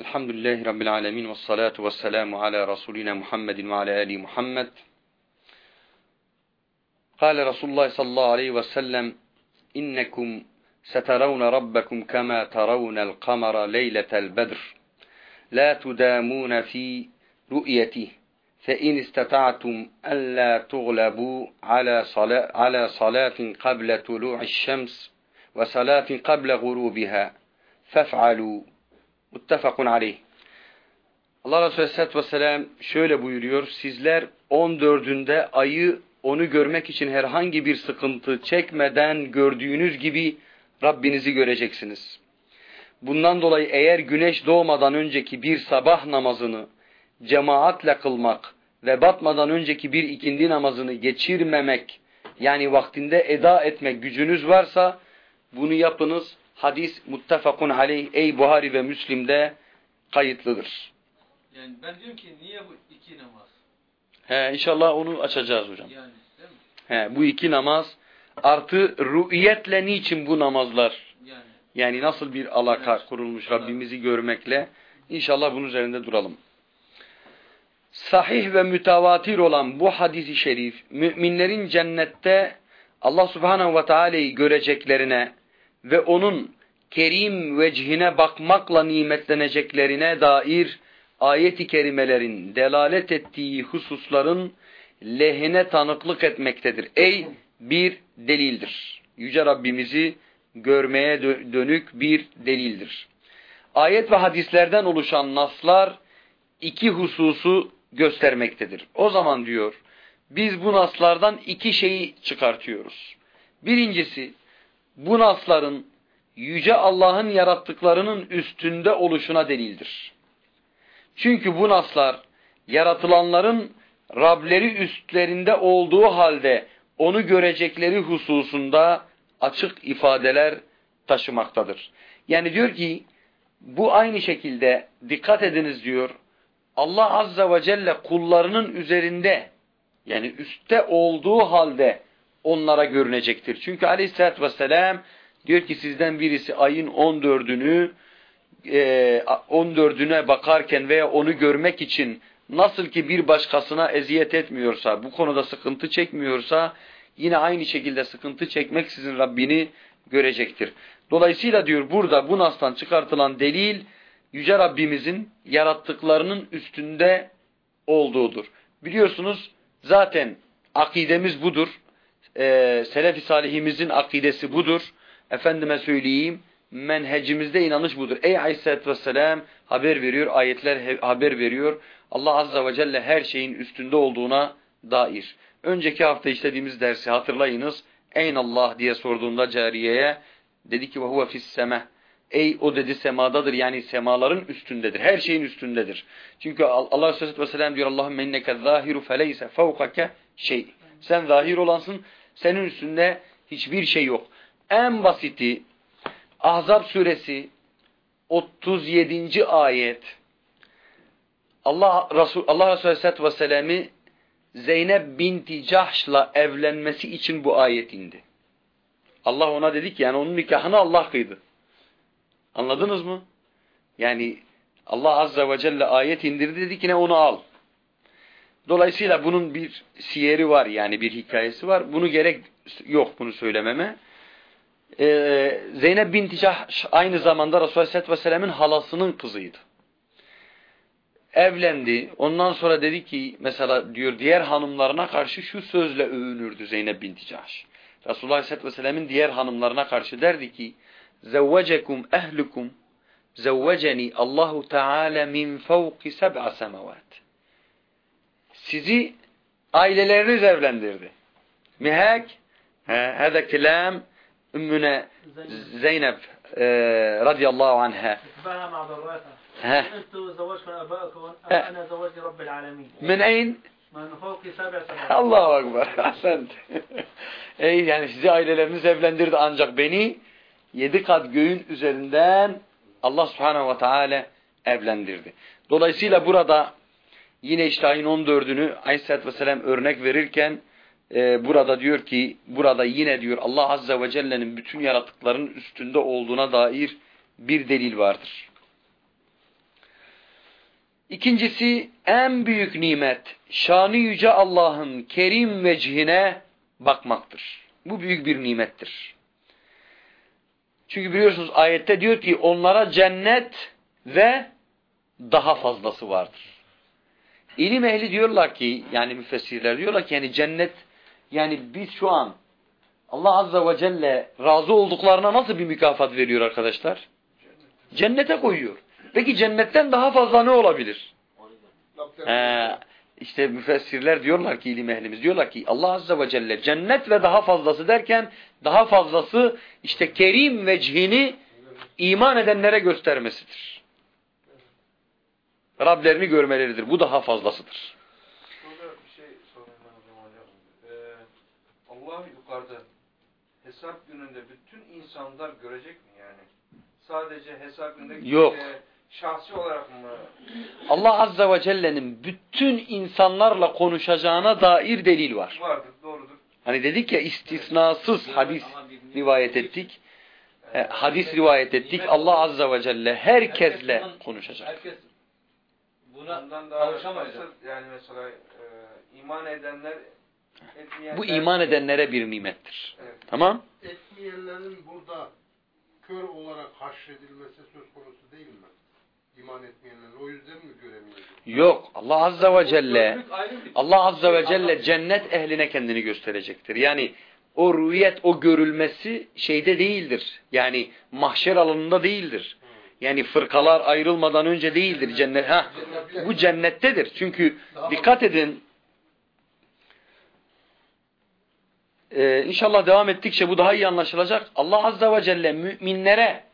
الحمد لله رب العالمين والصلاة والسلام على رسولنا محمد وعلى آل محمد قال رسول الله صلى الله عليه وسلم إنكم سترون ربكم كما ترون القمر ليلة البدر لا تدامون في رؤيته فإن استطعتم ألا تغلبوا على صلاة, على صلاة قبل طلوع الشمس وصلاة قبل غروبها fef'alû. Muttefakun aleyh. Allah Resulü Aleyhisselatü Vesselam şöyle buyuruyor. Sizler 14'ünde ayı onu görmek için herhangi bir sıkıntı çekmeden gördüğünüz gibi Rabbinizi göreceksiniz. Bundan dolayı eğer güneş doğmadan önceki bir sabah namazını cemaatle kılmak ve batmadan önceki bir ikindi namazını geçirmemek yani vaktinde eda etmek gücünüz varsa bunu yapınız Hadis muttefakun aleyh ey Buhari ve Müslim'de kayıtlıdır. Yani ben diyorum ki niye bu iki namaz? He inşallah onu açacağız hocam. Yani değil mi? He bu iki namaz artı rü'iyetle niçin bu namazlar? Yani Yani nasıl bir alaka Evet. kurulmuş Evet. Rabbimizi görmekle inşallah bunun üzerinde duralım. Sahih ve mütevatir olan bu hadisi şerif müminlerin cennette Allah subhanehu ve teala'yı göreceklerine ve onun kerim vecihine bakmakla nimetleneceklerine dair ayet-i kerimelerin delalet ettiği hususların lehine tanıklık etmektedir. Ey bir delildir. Yüce Rabbimizi görmeye dö- dönük bir delildir. Ayet ve hadislerden oluşan naslar iki hususu göstermektedir. O zaman diyor biz bu naslardan iki şeyi çıkartıyoruz. Birincisi bu nasların yüce Allah'ın yarattıklarının üstünde oluşuna delildir. Çünkü bu naslar yaratılanların Rableri üstlerinde olduğu halde onu görecekleri hususunda açık ifadeler taşımaktadır. Yani diyor ki bu aynı şekilde dikkat ediniz diyor. Allah Azza ve Celle kullarının üzerinde yani üstte olduğu halde onlara görünecektir. Çünkü Aleyhisselatü Vesselam diyor ki sizden birisi ayın 14'ünü e, 14'üne bakarken veya onu görmek için nasıl ki bir başkasına eziyet etmiyorsa, bu konuda sıkıntı çekmiyorsa yine aynı şekilde sıkıntı çekmek sizin Rabbini görecektir. Dolayısıyla diyor burada bu nastan çıkartılan delil Yüce Rabbimizin yarattıklarının üstünde olduğudur. Biliyorsunuz zaten akidemiz budur. Ee, Selefi salihimizin akidesi budur. Efendime söyleyeyim menhecimizde inanış budur. Ey Aleyhisselatü Vesselam haber veriyor, ayetler haber veriyor. Allah Azza ve Celle her şeyin üstünde olduğuna dair. Önceki hafta işlediğimiz dersi hatırlayınız. Eyn Allah diye sorduğunda cariyeye dedi ki ve huve fis semeh. Ey o dedi semadadır yani semaların üstündedir. Her şeyin üstündedir. Çünkü Al- Allah Aleyhisselatü Vesselam diyor Allahümme inneke zâhiru feleyse fevkake şey. Sen zahir olansın senin üstünde hiçbir şey yok. En basiti Ahzab suresi 37. ayet Allah Resul Allah Resulü Aleyhisselatü Vesselam'ı Zeynep binti Cahş'la evlenmesi için bu ayet indi. Allah ona dedi ki yani onun nikahını Allah kıydı. Anladınız mı? Yani Allah Azze ve Celle ayet indirdi dedi ki ne onu al. Dolayısıyla bunun bir siyeri var yani bir hikayesi var. Bunu gerek yok bunu söylememe. Ee, Zeynep binti Cahş aynı zamanda Resulullah Aleyhisselatü Vesselam'ın halasının kızıydı. Evlendi. Ondan sonra dedi ki mesela diyor diğer hanımlarına karşı şu sözle övünürdü Zeynep binti Cahş. Resulullah Aleyhisselatü Vesselam'ın diğer hanımlarına karşı derdi ki زَوَّجَكُمْ اَهْلُكُمْ زَوَّجَنِي Allahu Teala min fevki seb'a semavat. Sizi aileleriniz evlendirdi. Mihak هذا كلام أمنا زينب آه، رضي الله عنها اتباعها مع ضرورتها ها انتم زوجكم ابائكم ها. انا زوجي رب العالمين من أين من فوق سبع سماوات Allahu Ekber. Ahsent. Ey yani sizi aileleriniz evlendirdi ancak beni yedi kat göğün üzerinden Allah Subhanahu ve Teala evlendirdi. Dolayısıyla burada yine işte ayın 14'ünü Aleyhisselatü Vesselam örnek verirken e, burada diyor ki burada yine diyor Allah Azze ve Celle'nin bütün yaratıkların üstünde olduğuna dair bir delil vardır. İkincisi en büyük nimet şanı yüce Allah'ın kerim vecihine bakmaktır. Bu büyük bir nimettir. Çünkü biliyorsunuz ayette diyor ki onlara cennet ve daha fazlası vardır. İlim ehli diyorlar ki yani müfessirler diyorlar ki yani cennet yani biz şu an Allah Azze ve Celle razı olduklarına nasıl bir mükafat veriyor arkadaşlar? Cennete koyuyor. Peki cennetten daha fazla ne olabilir? Ee, işte müfessirler diyorlar ki ilim ehlimiz diyorlar ki Allah Azze ve Celle cennet ve daha fazlası derken daha fazlası işte kerim vecihini iman edenlere göstermesidir. Rablerini görmeleridir. Bu daha fazlasıdır. Şurada bir şey sorayım ben o zaman. Ee, Allah yukarıda hesap gününde bütün insanlar görecek mi yani? Sadece hesap gününde Yok. şahsi olarak mı? Allah Azze ve Celle'nin bütün insanlarla konuşacağına dair delil var. Vardır, doğrudur. Hani dedik ya istisnasız hadis rivayet ettik. Hadis rivayet ettik. Allah Azze ve Celle herkesle konuşacak. Herkes buna Bundan daha kavuşamayacak. nasıl yani mesela e, iman edenler etmeyenler... Bu iman edenlere bir nimettir. Evet. Tamam? etmeyenlerin burada kör olarak haşredilmesi söz konusu değil mi? İman etmeyenlerin o yüzden mi göremeyecek? Yok. Allah Azze ve Celle Allah Azze ve Celle cennet ehline kendini gösterecektir. Yani o rüyet, o görülmesi şeyde değildir. Yani mahşer alanında değildir. Yani fırkalar ayrılmadan önce değildir cennet. Ha, bu cennettedir. Çünkü dikkat edin. Ee, inşallah devam ettikçe bu daha iyi anlaşılacak. Allah Azze ve Celle müminlere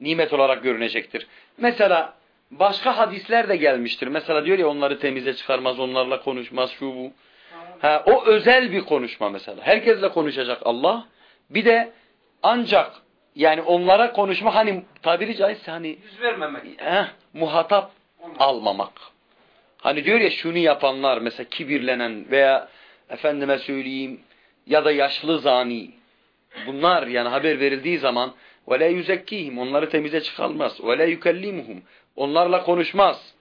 nimet olarak görünecektir. Mesela başka hadisler de gelmiştir. Mesela diyor ya onları temize çıkarmaz, onlarla konuşmaz, şu bu. Ha, o özel bir konuşma mesela. Herkesle konuşacak Allah. Bir de ancak yani onlara konuşma hani tabiri caizse hani Yüz vermemek. heh, muhatap almamak. Hani diyor ya şunu yapanlar mesela kibirlenen veya efendime söyleyeyim ya da yaşlı zani. Bunlar yani haber verildiği zaman ve la yuzekkihim onları temize çıkarmaz. Ve la yukellimuhum onlarla konuşmaz.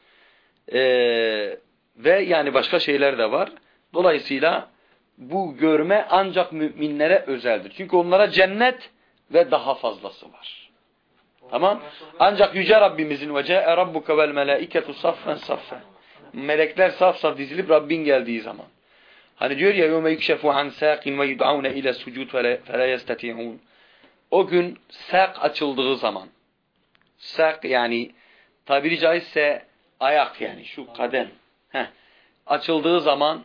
Ee, ve yani başka şeyler de var. Dolayısıyla bu görme ancak müminlere özeldir. Çünkü onlara cennet ve daha fazlası var. Tamam? Ancak Yüce Rabbimizin ve ce'e rabbuke vel melâiketu saffen saffen. Melekler saf saf dizilip Rabbin geldiği zaman. Hani diyor ya يَوْمَ يُكْشَفُ عَنْ سَاقٍ وَيُدْعَوْنَ اِلَى السُّجُودِ فَلَا يَسْتَتِعُونَ O gün sak açıldığı zaman. Sak yani tabiri caizse ayak yani şu kadem. Heh. Açıldığı zaman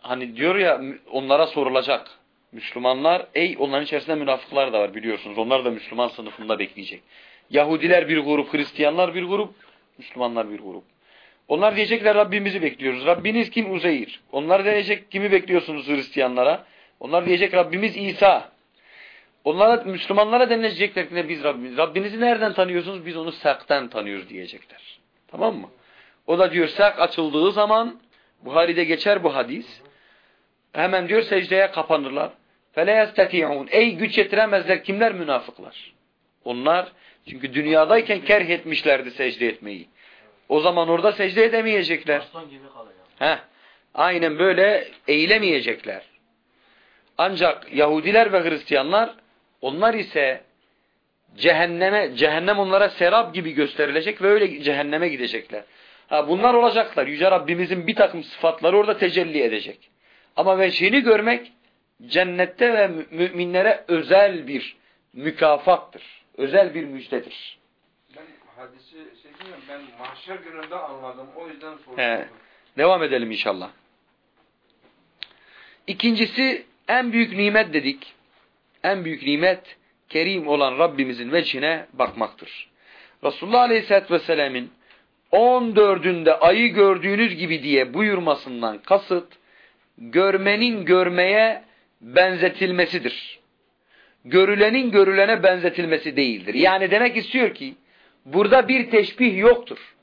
hani diyor ya onlara sorulacak. Müslümanlar, ey onların içerisinde münafıklar da var biliyorsunuz. Onlar da Müslüman sınıfında bekleyecek. Yahudiler bir grup, Hristiyanlar bir grup, Müslümanlar bir grup. Onlar diyecekler Rabbimizi bekliyoruz. Rabbiniz kim? Uzeyir. Onlar diyecek kimi bekliyorsunuz Hristiyanlara? Onlar diyecek Rabbimiz İsa. Onlara Müslümanlara denilecekler ki biz Rabbimiz. Rabbinizi nereden tanıyorsunuz? Biz onu saktan tanıyoruz diyecekler. Tamam mı? O da diyor sak açıldığı zaman Buhari'de geçer bu hadis. Hemen diyor secdeye kapanırlar. فَلَا يَسْتَتِعُونَ Ey güç yetiremezler. Kimler? Münafıklar. Onlar çünkü dünyadayken kerh etmişlerdi secde etmeyi. O zaman orada secde edemeyecekler. Aslan gibi kalacak. Heh, aynen böyle eğilemeyecekler. Ancak Yahudiler ve Hristiyanlar onlar ise cehenneme, cehennem onlara serap gibi gösterilecek ve öyle cehenneme gidecekler. Ha, bunlar olacaklar. Yüce Rabbimizin bir takım sıfatları orada tecelli edecek. Ama veçhini görmek cennette ve mü- müminlere özel bir mükafattır. Özel bir müjdedir. Ben hadisi şey diyeyim, ben mahşer gününde anladım. O yüzden. He. Devam edelim inşallah. İkincisi en büyük nimet dedik. En büyük nimet kerim olan Rabbimizin veçhine bakmaktır. Resulullah Aleyhisselatü Vesselam'ın 14'ünde ayı gördüğünüz gibi diye buyurmasından kasıt görmenin görmeye benzetilmesidir. Görülenin görülene benzetilmesi değildir. Yani demek istiyor ki burada bir teşbih yoktur.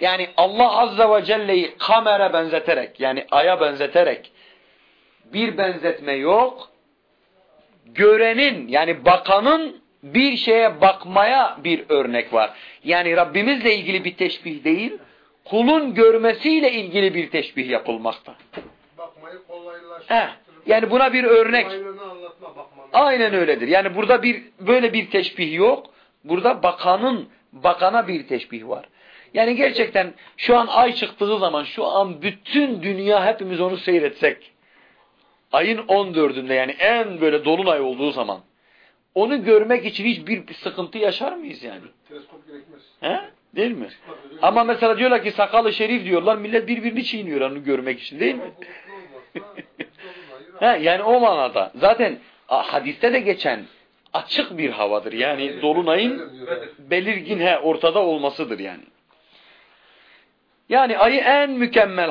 Yani Allah Azze ve Celle'yi kamera benzeterek yani aya benzeterek bir benzetme yok. Görenin yani bakanın bir şeye bakmaya bir örnek var. Yani Rabbimizle ilgili bir teşbih değil. kulun görmesiyle ilgili bir teşbih yapılmakta. Bakmayı kolaylaştırmak. Yani buna bir örnek. Aynen öyledir. Yani burada bir böyle bir teşbih yok. Burada bakanın bakana bir teşbih var. Yani gerçekten şu an ay çıktığı zaman şu an bütün dünya hepimiz onu seyretsek ayın 14'ünde yani en böyle dolunay olduğu zaman onu görmek için hiçbir sıkıntı yaşar mıyız yani? Teleskop gerekmez. He? Değil mi? Ama mesela diyorlar ki sakalı şerif diyorlar millet birbirini çiğniyor onu görmek için değil mi? He, yani o manada. Zaten hadiste de geçen açık bir havadır. Yani dolunayın belirgin he, ortada olmasıdır yani. Yani ayı en mükemmel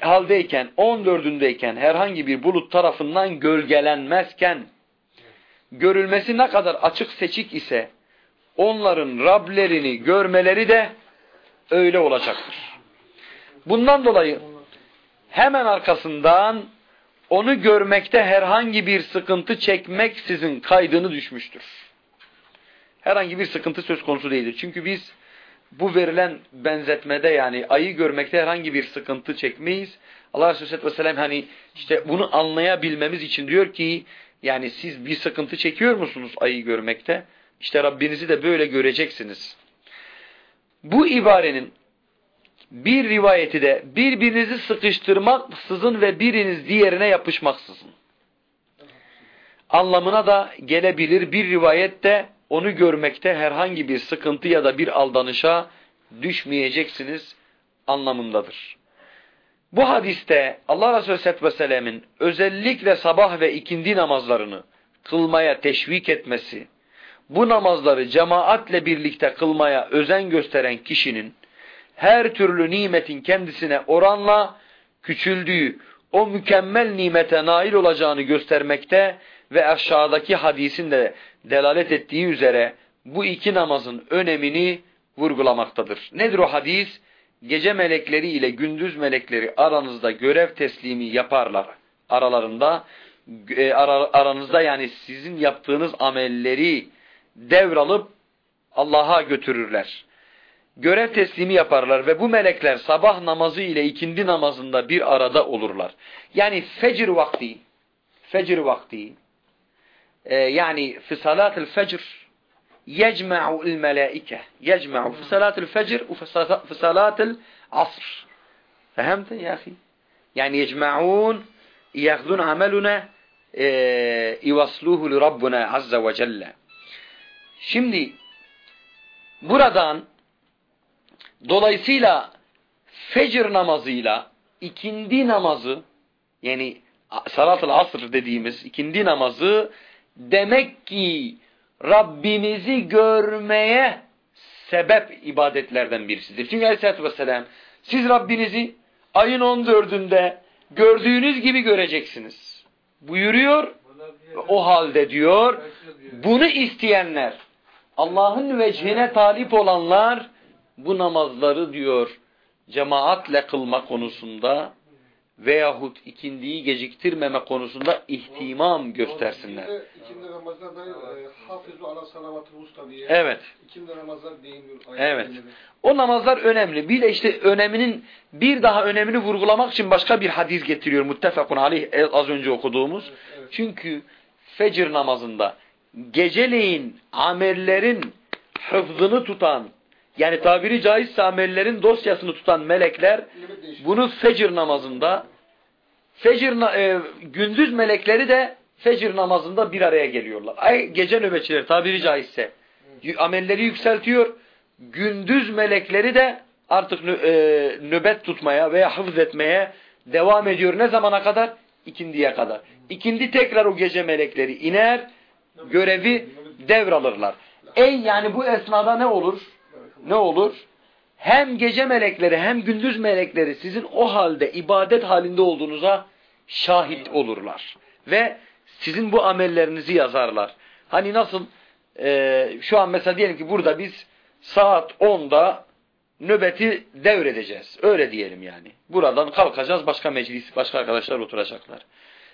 haldeyken, 14'ündeyken herhangi bir bulut tarafından gölgelenmezken, görülmesi ne kadar açık seçik ise, onların Rablerini görmeleri de öyle olacaktır. Bundan dolayı hemen arkasından onu görmekte herhangi bir sıkıntı çekmeksizin kaydını düşmüştür. Herhangi bir sıkıntı söz konusu değildir. Çünkü biz bu verilen benzetmede yani ayı görmekte herhangi bir sıkıntı çekmeyiz. Allah Resulü Aleyhisselatü Vesselam hani işte bunu anlayabilmemiz için diyor ki yani siz bir sıkıntı çekiyor musunuz ayı görmekte? İşte Rabbinizi de böyle göreceksiniz. Bu ibarenin bir rivayeti de birbirinizi sıkıştırmaksızın ve biriniz diğerine yapışmaksızın. Anlamına da gelebilir bir rivayette onu görmekte herhangi bir sıkıntı ya da bir aldanışa düşmeyeceksiniz anlamındadır. Bu hadiste Allah Resulü Aleyhisselatü Vesselam'ın özellikle sabah ve ikindi namazlarını kılmaya teşvik etmesi, bu namazları cemaatle birlikte kılmaya özen gösteren kişinin her türlü nimetin kendisine oranla küçüldüğü o mükemmel nimete nail olacağını göstermekte ve aşağıdaki hadisin de delalet ettiği üzere bu iki namazın önemini vurgulamaktadır. Nedir o hadis? Gece melekleri ile gündüz melekleri aranızda görev teslimi yaparlar. Aralarında e, ara, aranızda yani sizin yaptığınız amelleri devralıp Allah'a götürürler görev teslimi yaparlar ve bu melekler sabah namazı ile ikindi namazında bir arada olurlar. Yani fecir vakti, fecir vakti, e, yani fi salatil fecr yecme'u'l melaike, yecme'u fi salatil fecr ve fi salatil asr. Fehemte ya ahi? Yani yecme'un, yahdun ameluna, e, ivasluhu li Rabbuna azza ve celle. Şimdi buradan dolayısıyla fecr namazıyla ikindi namazı yani salat-ı asr dediğimiz ikindi namazı demek ki Rabbinizi görmeye sebep ibadetlerden birisidir. Çünkü Aleyhisselatü Vesselam siz Rabbinizi ayın 14'ünde gördüğünüz gibi göreceksiniz. Buyuruyor o halde diyor bunu isteyenler Allah'ın vecihine talip olanlar bu namazları diyor cemaatle kılma konusunda veyahut ikindiyi geciktirmeme konusunda ihtimam göstersinler. İkindi, da e, hafızu ala salavatı usta diye. Evet. İkindi namazlar değiniyor. Evet. O namazlar önemli. Bir de işte öneminin bir daha önemini vurgulamak için başka bir hadis getiriyor. Muttefakun aleyh az önce okuduğumuz. Evet. Çünkü fecr namazında geceleyin amellerin hıfzını tutan yani tabiri caizse amellerin dosyasını tutan melekler bunu fecr namazında fecr na- e, gündüz melekleri de fecr namazında bir araya geliyorlar. Ay gece nöbetçileri tabiri caizse amelleri yükseltiyor. Gündüz melekleri de artık e, nöbet tutmaya veya hıfz etmeye devam ediyor. Ne zamana kadar? İkindiye kadar. İkindi tekrar o gece melekleri iner, görevi devralırlar. Ey yani bu esnada ne olur? Ne olur? Hem gece melekleri hem gündüz melekleri sizin o halde ibadet halinde olduğunuza şahit olurlar. Ve sizin bu amellerinizi yazarlar. Hani nasıl e, şu an mesela diyelim ki burada biz saat 10'da nöbeti devredeceğiz. Öyle diyelim yani. Buradan kalkacağız başka meclis, başka arkadaşlar oturacaklar.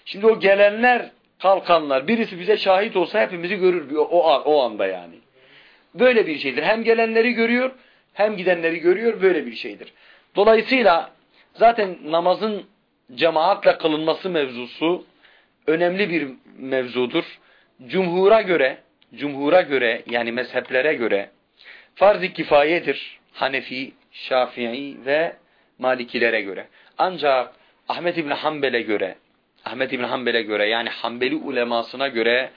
Şimdi o gelenler, kalkanlar birisi bize şahit olsa hepimizi görür o, o, o anda yani. Böyle bir şeydir. Hem gelenleri görüyor hem gidenleri görüyor böyle bir şeydir. Dolayısıyla zaten namazın cemaatle kılınması mevzusu önemli bir mevzudur. Cumhura göre, cumhura göre yani mezheplere göre farz-ı kifayedir. Hanefi, Şafii ve Malikilere göre. Ancak Ahmet İbni Hanbel'e göre, Ahmet İbni Hanbel'e göre yani Hanbeli ulemasına göre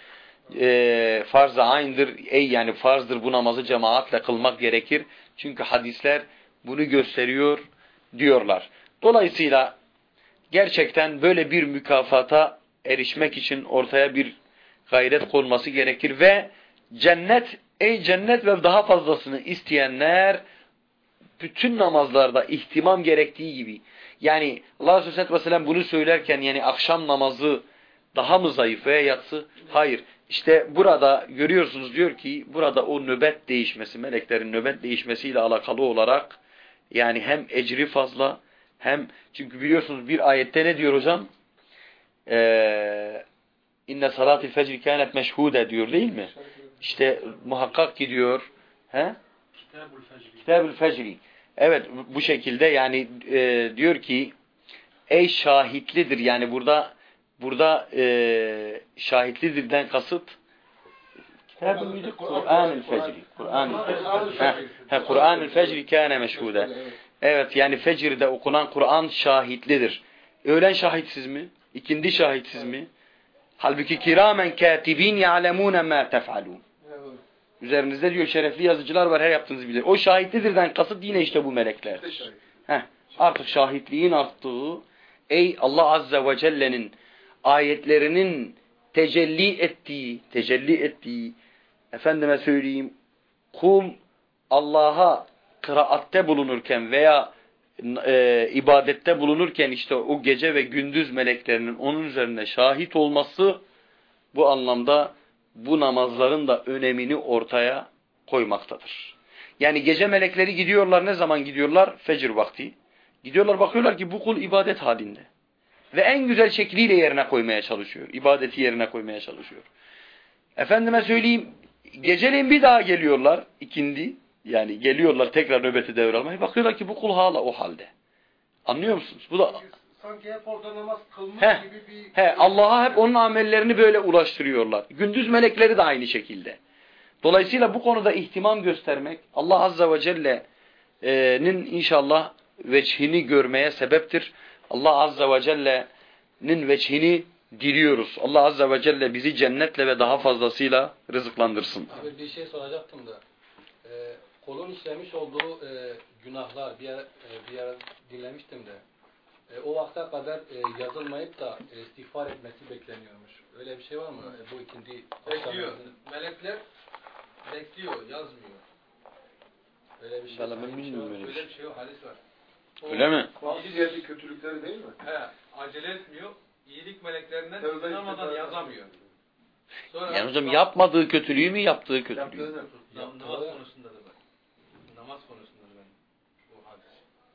e, farz-ı aynıdır. Ey yani farzdır bu namazı cemaatle kılmak gerekir. Çünkü hadisler bunu gösteriyor diyorlar. Dolayısıyla gerçekten böyle bir mükafata erişmek için ortaya bir gayret konması gerekir ve cennet, ey cennet ve daha fazlasını isteyenler bütün namazlarda ihtimam gerektiği gibi yani Allah Resulü Aleyhisselatü bunu söylerken yani akşam namazı daha mı zayıf veya yatsı? Hayır. İşte burada görüyorsunuz diyor ki burada o nöbet değişmesi, meleklerin nöbet değişmesiyle alakalı olarak yani hem ecri fazla hem çünkü biliyorsunuz bir ayette ne diyor hocam? Ee, İnne salatil fecri kânet meşhude diyor değil mi? İşte muhakkak gidiyor. He? Kitabul Fecri. Kitabül fecri. Evet bu şekilde yani e, diyor ki ey şahitlidir yani burada burada e, şahitlidirden kasıt Kitabül müydü? Kur'an-ül fecri. Kur'an-ül. Kur'an-ül fecri kâne meşhude. Evet yani fecirde okunan Kur'an şahitlidir. Öğlen şahitsiz mi? İkindi şahitsiz mi? Halbuki kiramen katibin ya'lemûne mâ tef'alûn. Üzerinizde diyor şerefli yazıcılar var her yaptığınızı bilir. O şahitlidirden kasıt yine işte bu melekler. Heh, artık şahitliğin arttığı ey Allah Azze ve Celle'nin ayetlerinin tecelli ettiği, tecelli ettiği efendime söyleyeyim kul Allah'a kıraatte bulunurken veya e, ibadette bulunurken işte o gece ve gündüz meleklerinin onun üzerine şahit olması bu anlamda bu namazların da önemini ortaya koymaktadır. Yani gece melekleri gidiyorlar ne zaman gidiyorlar? Fecir vakti. Gidiyorlar bakıyorlar ki bu kul ibadet halinde. Ve en güzel şekliyle yerine koymaya çalışıyor. İbadeti yerine koymaya çalışıyor. Efendime söyleyeyim geceleyin bir daha geliyorlar ikindi. Yani geliyorlar tekrar nöbeti devralmaya. Bakıyorlar ki bu kul hala o halde. Anlıyor musunuz? Bu da Sanki hep orada namaz kılmış He, gibi bir... he, Allah'a hep onun amellerini böyle ulaştırıyorlar. Gündüz melekleri de aynı şekilde. Dolayısıyla bu konuda ihtimam göstermek Allah Azze ve Celle'nin inşallah veçhini görmeye sebeptir. Allah Azze ve Celle'nin veçhini diliyoruz. Allah Azze ve Celle bizi cennetle ve daha fazlasıyla rızıklandırsın. Abi bir şey soracaktım da. Ee, kolun işlemiş olduğu e, günahlar bir ara, e, bir ara dinlemiştim de. E, o vakte kadar e, yazılmayıp da e, istiğfar etmesi bekleniyormuş. Öyle bir şey var mı? E, bu ikindi Bekliyor. Melekler bekliyor, yazmıyor. Öyle bir şey, öyle bir şey öyle bir Öyle bir şey yok, hadis var. Öyle mi? Bazı yerde kötülükleri değil mi? He, acele etmiyor. İyilik meleklerinden Tövbe sınamadan yazamıyor. Sonra Yani hocam yapmadığı kötülüğü mü yaptığı kötülüğü? Namaz konusunda da var. Namaz konusunda da ben bu hadis.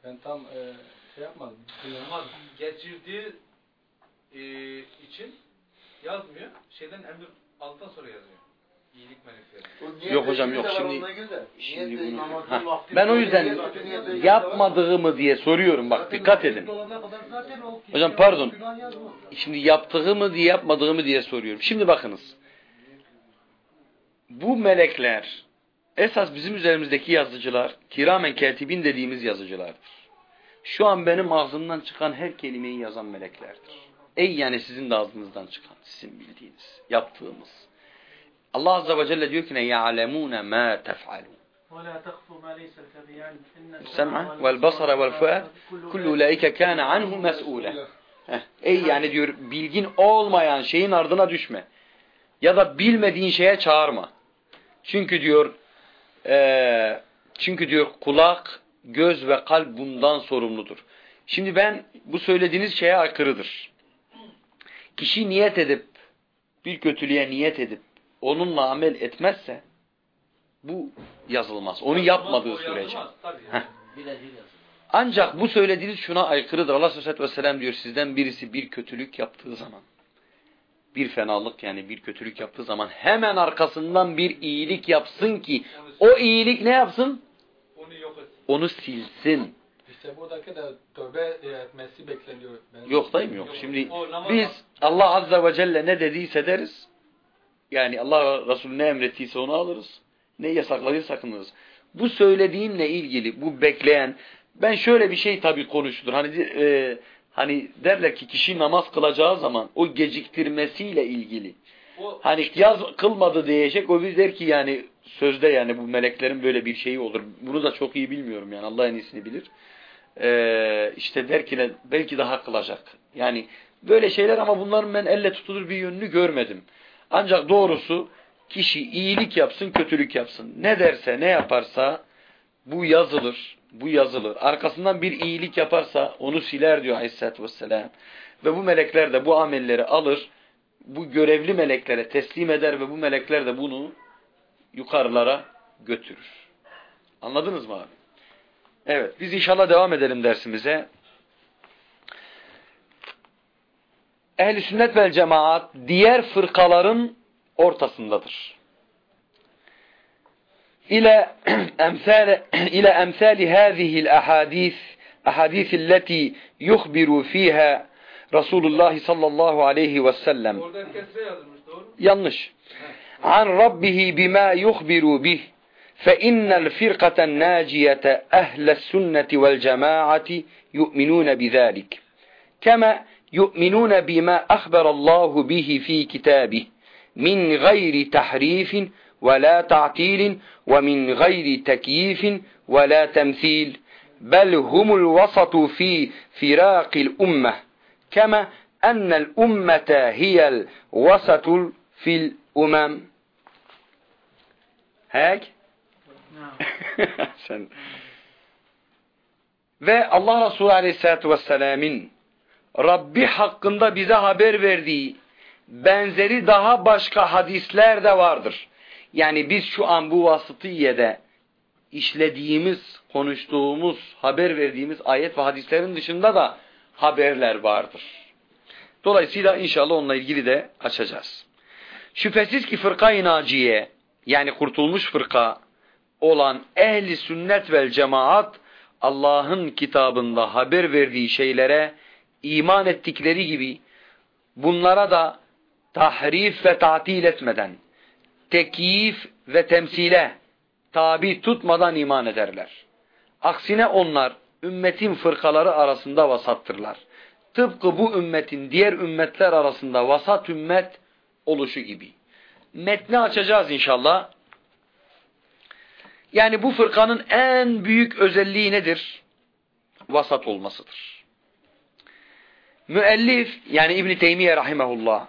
Ben tam e, şey yapmadım. Namaz geçirdiği e, için yazmıyor. Şeyden emir alttan sonra yazıyor. İyilik melekleri. Yok hocam, yok. Şimdi- Şimdi bunu, Ha, ben o yüzden yapmadığı mı diye soruyorum bak dikkat edin. Hocam pardon. Şimdi yaptığı mı diye yapmadığı mı diye soruyorum. Şimdi bakınız. Bu melekler esas bizim üzerimizdeki yazıcılar kiramen katibin dediğimiz yazıcılardır. Şu an benim ağzımdan çıkan her kelimeyi yazan meleklerdir. Ey yani sizin de ağzınızdan çıkan, sizin bildiğiniz, yaptığımız. Allah Azze ve Celle diyor ki ne ya'lemûne mâ tef'alûn. Sem'a vel basara vel fuad kullu ulaike kana anhu mes'ule. Ey yani diyor bilgin olmayan şeyin ardına düşme. Ya da bilmediğin şeye çağırma. Çünkü diyor e, çünkü diyor kulak, göz ve kalp bundan sorumludur. Şimdi ben bu söylediğiniz şeye aykırıdır. Kişi niyet edip bir kötülüğe niyet edip onunla amel etmezse bu yazılmaz. Onu yapmadığı sürece. Heh. Ancak bu söylediğiniz şuna aykırıdır. Allah Aleyhisselatü Vesselam diyor sizden birisi bir kötülük yaptığı zaman bir fenalık yani bir kötülük yaptığı zaman hemen arkasından bir iyilik yapsın ki o iyilik ne yapsın? Onu yok et. Onu silsin. İşte buradaki de tövbe etmesi bekleniyor. Ben- Yok dayım yok. Şimdi O namaz- biz Allah Azze ve Celle ne dediyse deriz. Yani Allah Resulü ne emrettiyse onu alırız. Ne yasakladıysa sakınırız. Bu söylediğinle ilgili bu bekleyen ben şöyle bir şey tabii konuşulur. Hani e, hani derler ki kişi namaz kılacağı zaman o geciktirmesiyle ilgili. O Hani yaz kılmadı diyecek o biz der ki yani sözde yani bu meleklerin böyle bir şeyi olur. Bunu da çok iyi bilmiyorum yani Allah en iyisini bilir. Ee, işte der ki belki daha kılacak. Yani böyle şeyler ama bunların ben elle tutulur bir yönünü görmedim. Ancak doğrusu kişi iyilik yapsın kötülük yapsın. Ne derse ne yaparsa bu yazılır. Bu yazılır. Arkasından bir iyilik yaparsa onu siler diyor Aleyhisselatü Vesselam. Ve bu melekler de bu amelleri alır. Bu görevli meleklere teslim eder ve bu melekler de bunu yukarılara götürür. Anladınız mı abi? Evet. Biz inşallah devam edelim dersimize. Ehl-i sünnet vel cemaat diğer fırkaların ortasındadır. İle emsal ile emsali hadihi'l ahadis ahadis allati yukhbiru fiha Resulullah sallallahu aleyhi ve sellem orada kesre yazılmış doğru mu? yanlış. An Rabbihi bima yukhbiru bih. فإن الفرقة الناجية أهل السنة والجماعة يؤمنون بذلك كما يؤمنون بما أخبر الله به في كتابه من غير تحريف ولا تعطيل ومن غير تكييف ولا تمثيل بل هم الوسط في فراق الأمة كما أن الأمة هي الوسط في الأمم. هيك نعم. Ve Allah Resulü Aleyhisselatü Vesselam'ın Rabbi hakkında bize haber verdiği benzeri daha başka hadisler de vardır. Yani biz şu an bu vasıtiyede işlediğimiz, konuştuğumuz, haber verdiğimiz ayet ve hadislerin dışında da haberler vardır. Dolayısıyla inşallah onunla ilgili de açacağız. Şüphesiz ki fırka-i naciye yani kurtulmuş fırka olan ehli sünnet vel cemaat Allah'ın kitabında haber verdiği şeylere iman ettikleri gibi bunlara da tahrif ve tatil etmeden tekyif ve temsile tabi tutmadan iman ederler. Aksine onlar ümmetin fırkaları arasında vasattırlar. Tıpkı bu ümmetin diğer ümmetler arasında vasat ümmet oluşu gibi. Metni açacağız inşallah. Yani bu fırkanın en büyük özelliği nedir? Vasat olmasıdır. Müellif yani İbn Teymiye rahimehullah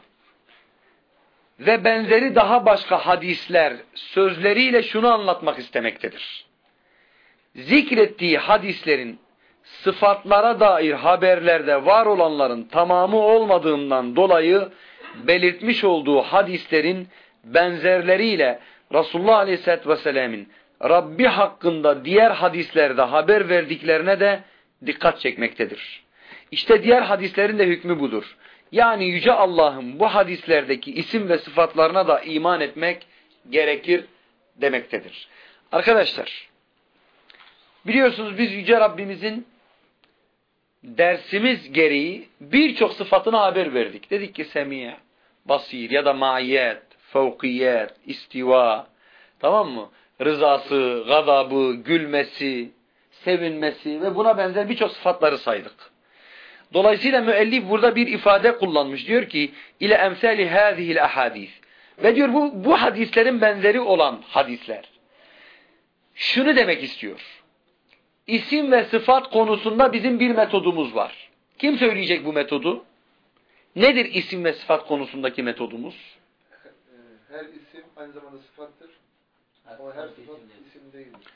ve benzeri daha başka hadisler sözleriyle şunu anlatmak istemektedir. Zikrettiği hadislerin sıfatlara dair haberlerde var olanların tamamı olmadığından dolayı belirtmiş olduğu hadislerin benzerleriyle Resulullah Aleyhisselatü Vesselam'ın Rabbi hakkında diğer hadislerde haber verdiklerine de dikkat çekmektedir. İşte diğer hadislerin de hükmü budur. Yani Yüce Allah'ın bu hadislerdeki isim ve sıfatlarına da iman etmek gerekir demektedir. Arkadaşlar, biliyorsunuz biz Yüce Rabbimizin dersimiz gereği birçok sıfatına haber verdik. Dedik ki semiye, basir ya da maiyet, fevkiyet, istiva, tamam mı? Rızası, gadabı, gülmesi, sevinmesi ve buna benzer birçok sıfatları saydık. Dolayısıyla müellif burada bir ifade kullanmış. Diyor ki ile emsali hazihil ahadis. Ve diyor bu, bu hadislerin benzeri olan hadisler. Şunu demek istiyor. İsim ve sıfat konusunda bizim bir metodumuz var. Kim söyleyecek bu metodu? Nedir isim ve sıfat konusundaki metodumuz? Her isim aynı zamanda sıfattır. Ama her sıfat isim değildir.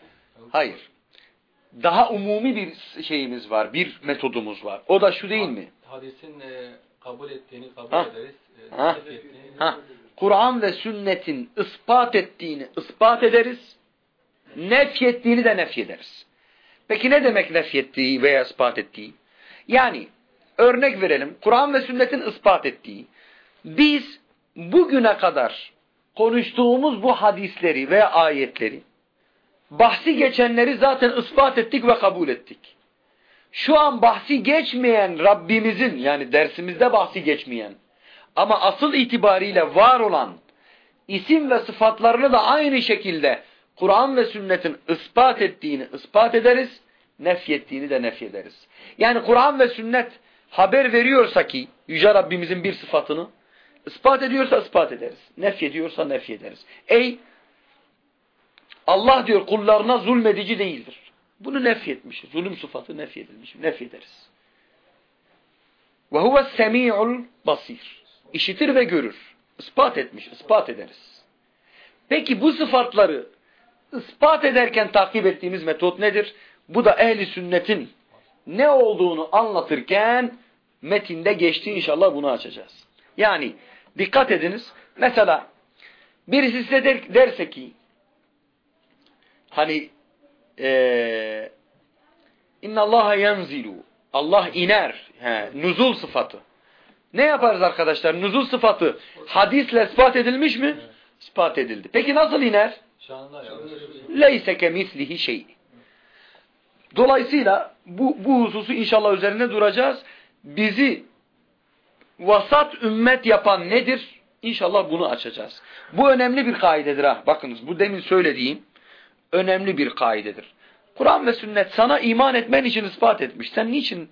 Hayır. Daha umumi bir şeyimiz var, bir metodumuz var. O da şu değil mi? Hadisin e, kabul ettiğini kabul Ha. ederiz. E, Ha. Kur'an ve sünnetin ispat ettiğini ispat ederiz. Nefyettiğini de nefyederiz. Peki ne demek nefyettiği veya ispat ettiği? Yani örnek verelim. Kur'an ve sünnetin ispat ettiği. Biz bugüne kadar konuştuğumuz bu hadisleri veya ayetleri bahsi geçenleri zaten ispat ettik ve kabul ettik. şu an bahsi geçmeyen Rabbimizin yani dersimizde bahsi geçmeyen ama asıl itibariyle var olan isim ve sıfatlarını da aynı şekilde Kur'an ve sünnetin ispat ettiğini ispat ederiz, nefyettiğini de nefyederiz. Yani Kur'an ve sünnet haber veriyorsa ki Yüce Rabbimizin bir sıfatını ispat ediyorsa ispat ederiz. Nefyediyorsa nefyederiz. Ey Allah diyor kullarına zulmedici değildir. Bunu nefyetmiş. Zulüm sıfatı nefyedilmiş. Nefyederiz. Ve huve semi'ul basir. İşitir ve görür. Ispat etmiş. ispat ederiz. Peki bu sıfatları ispat ederken takip ettiğimiz metot nedir? Bu da ehli sünnetin ne olduğunu anlatırken metinde geçti inşallah bunu açacağız. Yani dikkat ediniz. Mesela birisi size der, derse ki hani ee, inna Allaha yanzilu Allah iner. He, nuzul sıfatı. Ne yaparız arkadaşlar? Nuzul sıfatı hadisle ispat edilmiş mi? İspat edildi. Peki nasıl iner? Leyse kemislihi şey. Dolayısıyla bu, bu hususu inşallah üzerine duracağız. Bizi vasat ümmet yapan nedir? İnşallah bunu açacağız. Bu önemli bir kaidedir ha. Bakınız bu demin söylediğim önemli bir kaidedir. Kur'an ve sünnet sana iman etmen için ispat etmiş. Sen niçin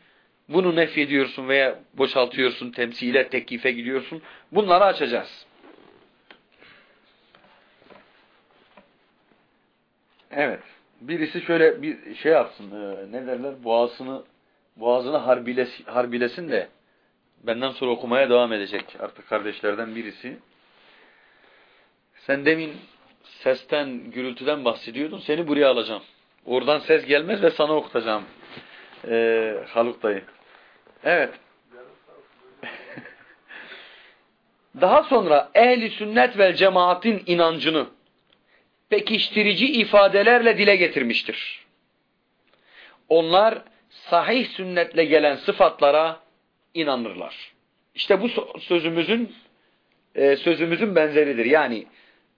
bunu nefyediyorsun veya boşaltıyorsun, temsile, tekkife gidiyorsun? Bunları açacağız. Evet. Birisi şöyle bir şey yapsın. E, ne derler? Boğazını boğazını harbiles, harbilesin de benden sonra okumaya devam edecek artık kardeşlerden birisi. Sen demin sesten, gürültüden bahsediyordun. Seni buraya alacağım. Oradan ses gelmez ve sana okutacağım. Ee, Haluk dayı. Evet. Daha sonra ehli sünnet vel cemaatin inancını pekiştirici ifadelerle dile getirmiştir. Onlar sahih sünnetle gelen sıfatlara inanırlar. İşte bu sözümüzün e, sözümüzün benzeridir. Yani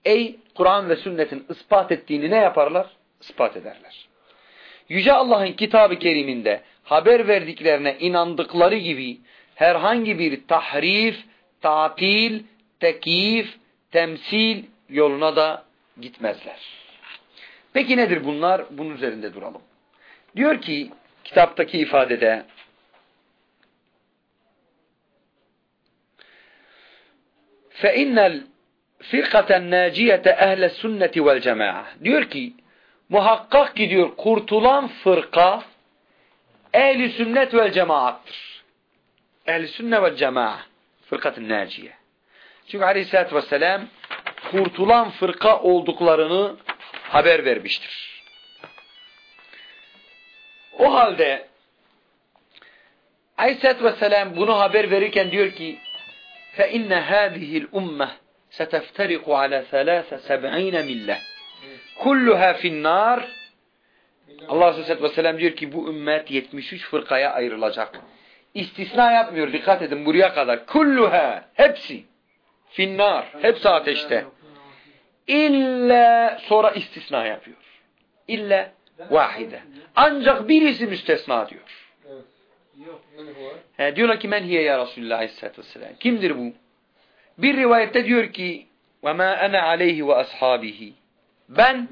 ey Kur'an ve sünnetin ispat ettiğini ne yaparlar? Ispat ederler. Yüce Allah'ın kitabı keriminde haber verdiklerine inandıkları gibi herhangi bir tahrif, tatil, tekif, temsil yoluna da gitmezler. Peki nedir bunlar? Bunun üzerinde duralım. Diyor ki kitaptaki ifadede فَاِنَّ الْفِرْقَةَ النَّاجِيَةَ اَهْلَ السُنَّةِ وَالْجَمَاعَةِ Diyor ki muhakkak ki diyor kurtulan fırka ehli sünnet vel cemaattır. Ehli sünnet vel cemaat fırkatın naciye. Çünkü aleyhissalatü vesselam kurtulan fırka olduklarını haber vermiştir. O halde Aleyhisselatü Vesselam bunu haber verirken diyor ki فَاِنَّ هَذِهِ الْاُمَّةِ seteftariku ala selâse seb'ine millet. Kulluha finnar. Allah Aleyhisselatü Vesselam diyor ki bu ümmet 73 fırkaya ayrılacak. İstisna yapmıyor. Dikkat edin buraya kadar. Kulluha. Hepsi. Finnar. Hepsi ateşte. İlla sonra istisna yapıyor. İlla vahide. Ancak birisi müstesna diyor. He, diyorlar ki men hiye ya Resulullah Aleyhisselatü Vesselam. Kimdir bu? Bir rivayette diyor ki ve ma ana aleyhi ve ashabihi. Ben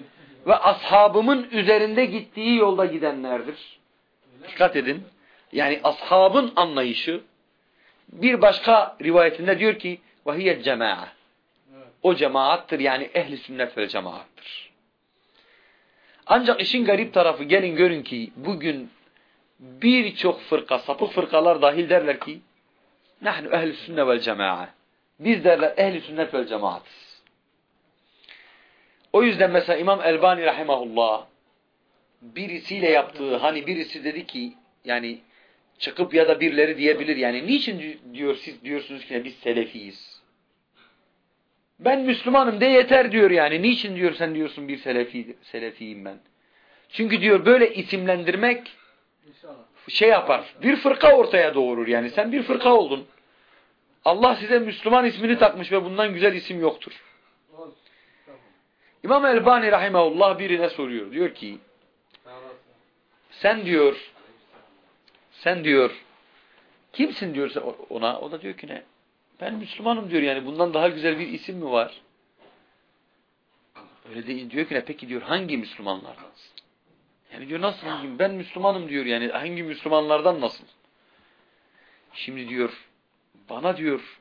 ve ashabımın üzerinde gittiği yolda gidenlerdir. Dikkat edin. Yani ashabın anlayışı bir başka rivayetinde diyor ki وَهِيَ cemaat. O cemaattır yani ehli sünnet ve cemaattır. Ancak işin garip tarafı gelin görün ki bugün birçok fırka, sapık fırkalar dahil derler ki nahnu ehli sünnet vel cemaat. Biz derler ehli sünnet vel cemaatız. O yüzden mesela İmam Elbani rahimahullah birisiyle yaptığı hani birisi dedi ki yani çıkıp ya da birileri diyebilir yani niçin diyor siz diyorsunuz ki biz selefiyiz. Ben Müslümanım de yeter diyor yani. Niçin diyor sen diyorsun bir selefi, selefiyim ben. Çünkü diyor böyle isimlendirmek şey yapar. Bir fırka ortaya doğurur yani. Sen bir fırka oldun. Allah size Müslüman ismini takmış ve bundan güzel isim yoktur. İmam Elbani Rahimahullah birine soruyor. Diyor ki sen diyor sen diyor kimsin diyorsa ona o da diyor ki ne? Ben Müslümanım diyor yani bundan daha güzel bir isim mi var? Öyle değil diyor ki ne peki diyor hangi Müslümanlardansın? Yani diyor nasıl hangi? Ben Müslümanım diyor yani hangi Müslümanlardan nasıl? Şimdi diyor bana diyor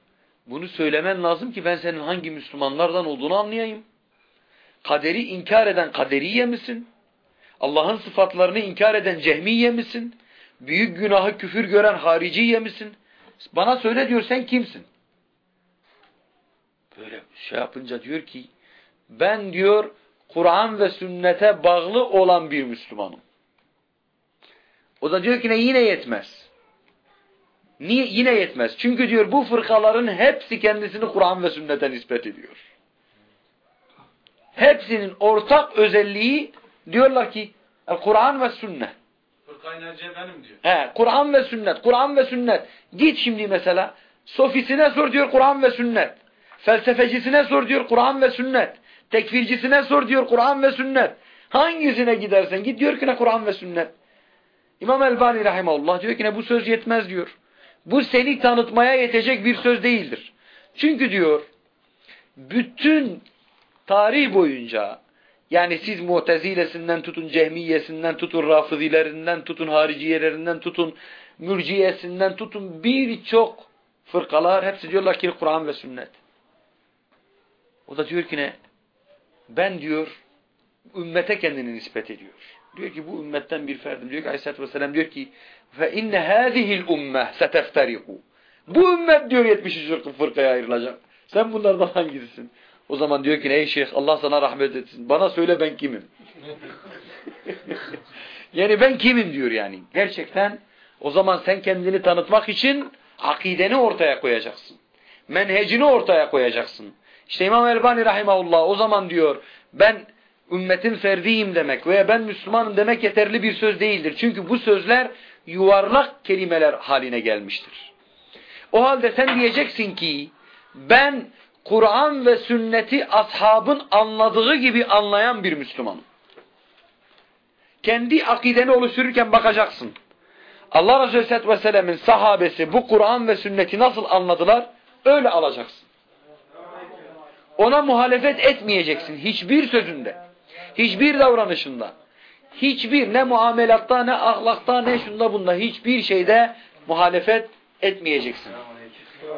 bunu söylemen lazım ki ben senin hangi Müslümanlardan olduğunu anlayayım. Kaderi inkar eden kaderiye misin? Allah'ın sıfatlarını inkar eden cehmiye misin? Büyük günahı küfür gören hariciye misin? Bana söyle diyor sen kimsin? Böyle şey yapınca diyor ki ben diyor Kur'an ve sünnete bağlı olan bir Müslümanım. O da diyor ki ne yine yetmez. Niye? Yine yetmez. Çünkü diyor bu fırkaların hepsi kendisini Kur'an ve sünnete nispet ediyor. Hepsinin ortak özelliği diyorlar ki Kur'an ve sünnet. Fırkayı benim diyor. He, Kur'an ve sünnet, Kur'an ve sünnet. Git şimdi mesela sofisine sor diyor Kur'an ve sünnet. Felsefecisine sor diyor Kur'an ve sünnet. Tekfircisine sor diyor Kur'an ve sünnet. Hangisine gidersen git diyor ki ne Kur'an ve sünnet. İmam Elbani rahimahullah diyor ki ne bu söz yetmez diyor. Bu seni tanıtmaya yetecek bir söz değildir. Çünkü diyor bütün tarih boyunca yani siz mutezilesinden tutun cehmiyesinden tutun rafızilerinden tutun hariciyelerinden tutun mürciyesinden tutun birçok fırkalar hepsi diyorlar ki Kur'an ve sünnet. O da diyor ki ne? Ben diyor ümmete kendini nispet ediyor. Diyor ki bu ümmetten bir ferdim. Diyor ki Aleyhisselatü Vesselam diyor ki inne hâzihil ummeh seteftariku. Bu ümmet diyor 73 fırkaya ayrılacak. Sen bunlardan hangisisin? O zaman diyor ki ey şeyh Allah sana rahmet etsin. Bana söyle ben kimim? yani ben kimim diyor yani. Gerçekten o zaman sen kendini tanıtmak için akideni ortaya koyacaksın. Menhecini ortaya koyacaksın. İşte İmam Elbani Rahimahullah o zaman diyor ben ümmetin ferdiyim demek veya ben Müslümanım demek yeterli bir söz değildir. Çünkü bu sözler yuvarlak kelimeler haline gelmiştir. O halde sen diyeceksin ki ben Kur'an ve sünneti ashabın anladığı gibi anlayan bir Müslümanım. Kendi akideni oluştururken bakacaksın. Allah Resulü Aleyhisselatü Vesselam'ın sahabesi bu Kur'an ve sünneti nasıl anladılar? Öyle alacaksın. Ona muhalefet etmeyeceksin hiçbir sözünde. Hiçbir davranışında. Hiçbir ne muamelatta ne ahlakta ne şunda bunda hiçbir şeyde muhalefet etmeyeceksin.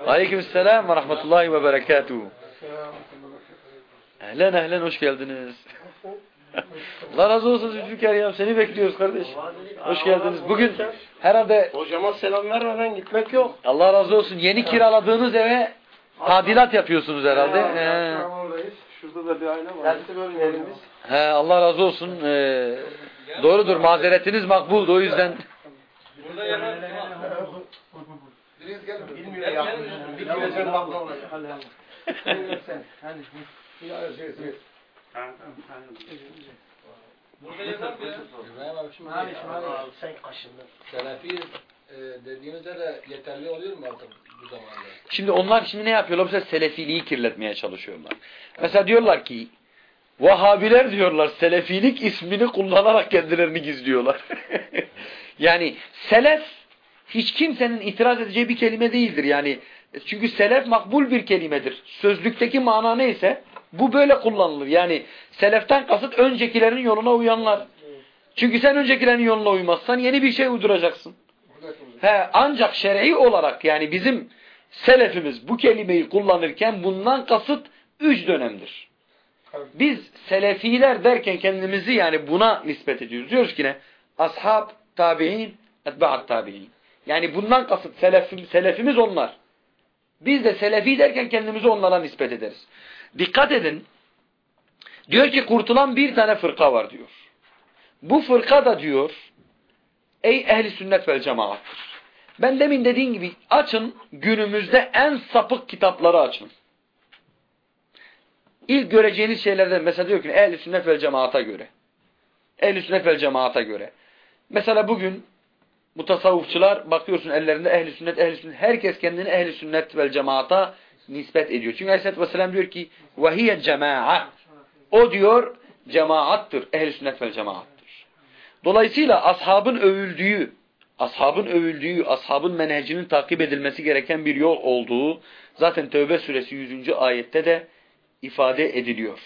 Aleykümselam ve rahmetullahi ve berekatuhu. Ehlen ehlen hoş geldiniz. Allah razı olsun Zülfikar ya. Seni bekliyoruz kardeş. Hoş geldiniz. Bugün herhalde Hocama selam vermeden gitmek yok. Allah razı olsun yeni kiraladığınız eve tadilat yapıyorsunuz herhalde. He. Şurada da bir ayna var. Dersi bölmeyelim biz. He, Allah razı olsun. Ee, doğrudur mazeretiniz makbuldu o yüzden. Burada yana Bilmiyor ya. Bir gireceğim bakla olacak. Burada yazar mı ya? İbrahim abi şimdi Sen kaşındın. Selefi dediğimizde de yeterli oluyor mu artık bu zamanda? Şimdi onlar şimdi ne yapıyorlar? Mesela selefiliği kirletmeye çalışıyorlar. Mesela diyorlar ki Vahabiler diyorlar selefilik ismini kullanarak kendilerini gizliyorlar. yani selef hiç kimsenin itiraz edeceği bir kelime değildir. Yani çünkü selef makbul bir kelimedir. Sözlükteki mana neyse bu böyle kullanılır. Yani seleften kasıt öncekilerin yoluna uyanlar. Çünkü sen öncekilerin yoluna uymazsan yeni bir şey uyduracaksın. He, ancak şer'i olarak yani bizim selefimiz bu kelimeyi kullanırken bundan kasıt üç dönemdir. Biz selefiler derken kendimizi yani buna nispet ediyoruz. Diyoruz ki ne? Ashab, tabi'in, etba'at tabi'in. Yani bundan kasıt selefim, selefimiz onlar. Biz de selefi derken kendimizi onlara nispet ederiz. Dikkat edin. Diyor ki kurtulan bir tane fırka var diyor. Bu fırka da diyor ey ehli sünnet vel cemaattır. Ben demin dediğim gibi açın günümüzde en sapık kitapları açın. İlk göreceğiniz şeylerden mesela diyor ki ehl-i sünnet vel cemaata göre. Ehl-i sünnet vel cemaata göre. Mesela bugün bu tasavvufçular bakıyorsun ellerinde ehl-i sünnet, ehl-i sünnet. Herkes kendini ehl-i sünnet vel cemaata nispet ediyor. Çünkü Aleyhisselatü Vesselam diyor ki وَهِيَ cemaat. O diyor cemaattır. Ehl-i sünnet vel cemaattır. Dolayısıyla ashabın övüldüğü, ashabın övüldüğü, ashabın menhecinin takip edilmesi gereken bir yol olduğu zaten Tevbe suresi 100. ayette de ifade ediliyor.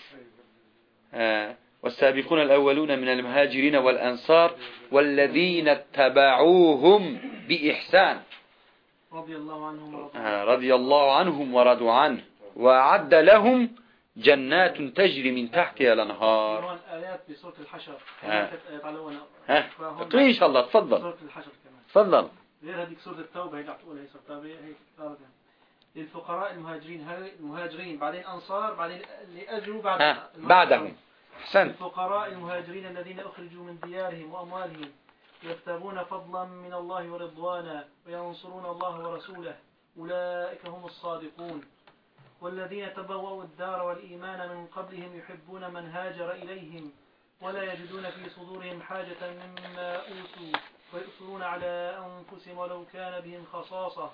Ee, وَالسَّابِقُونَ الْاَوَّلُونَ مِنَ الْمُهَاجِرِينَ وَالْاَنْصَارِ وَالَّذ۪ينَ اتَّبَعُوهُمْ بِإِحْسَانِ. آه. رضي الله عنهم ورضوا عنه. وأعد لهم جنات تجري من تحتها الأنهار. الآيات بسورة الحشر. آه. يعني اقرأ آه. إن شاء الله. تفضل. سورة الحشر كمان. تفضل. غير هذيك سورة التوبة هي اللي تقولها سورة التوبة هي للفقراء المهاجرين المهاجرين بعدين أنصار بعدين اللي أجوا بعد بعدهم. أحسنت الفقراء المهاجرين الذين أخرجوا من ديارهم وأموالهم يبتغون فضلا من الله ورضوانا وينصرون الله ورسوله. أولئك هم الصادقون. والذين تبوأوا الدار والإيمان من قبلهم يحبون من هاجر إليهم ولا يجدون في صدورهم حاجة مما أوتوا ويؤثرون على أنفسهم ولو كان بهم خصاصة.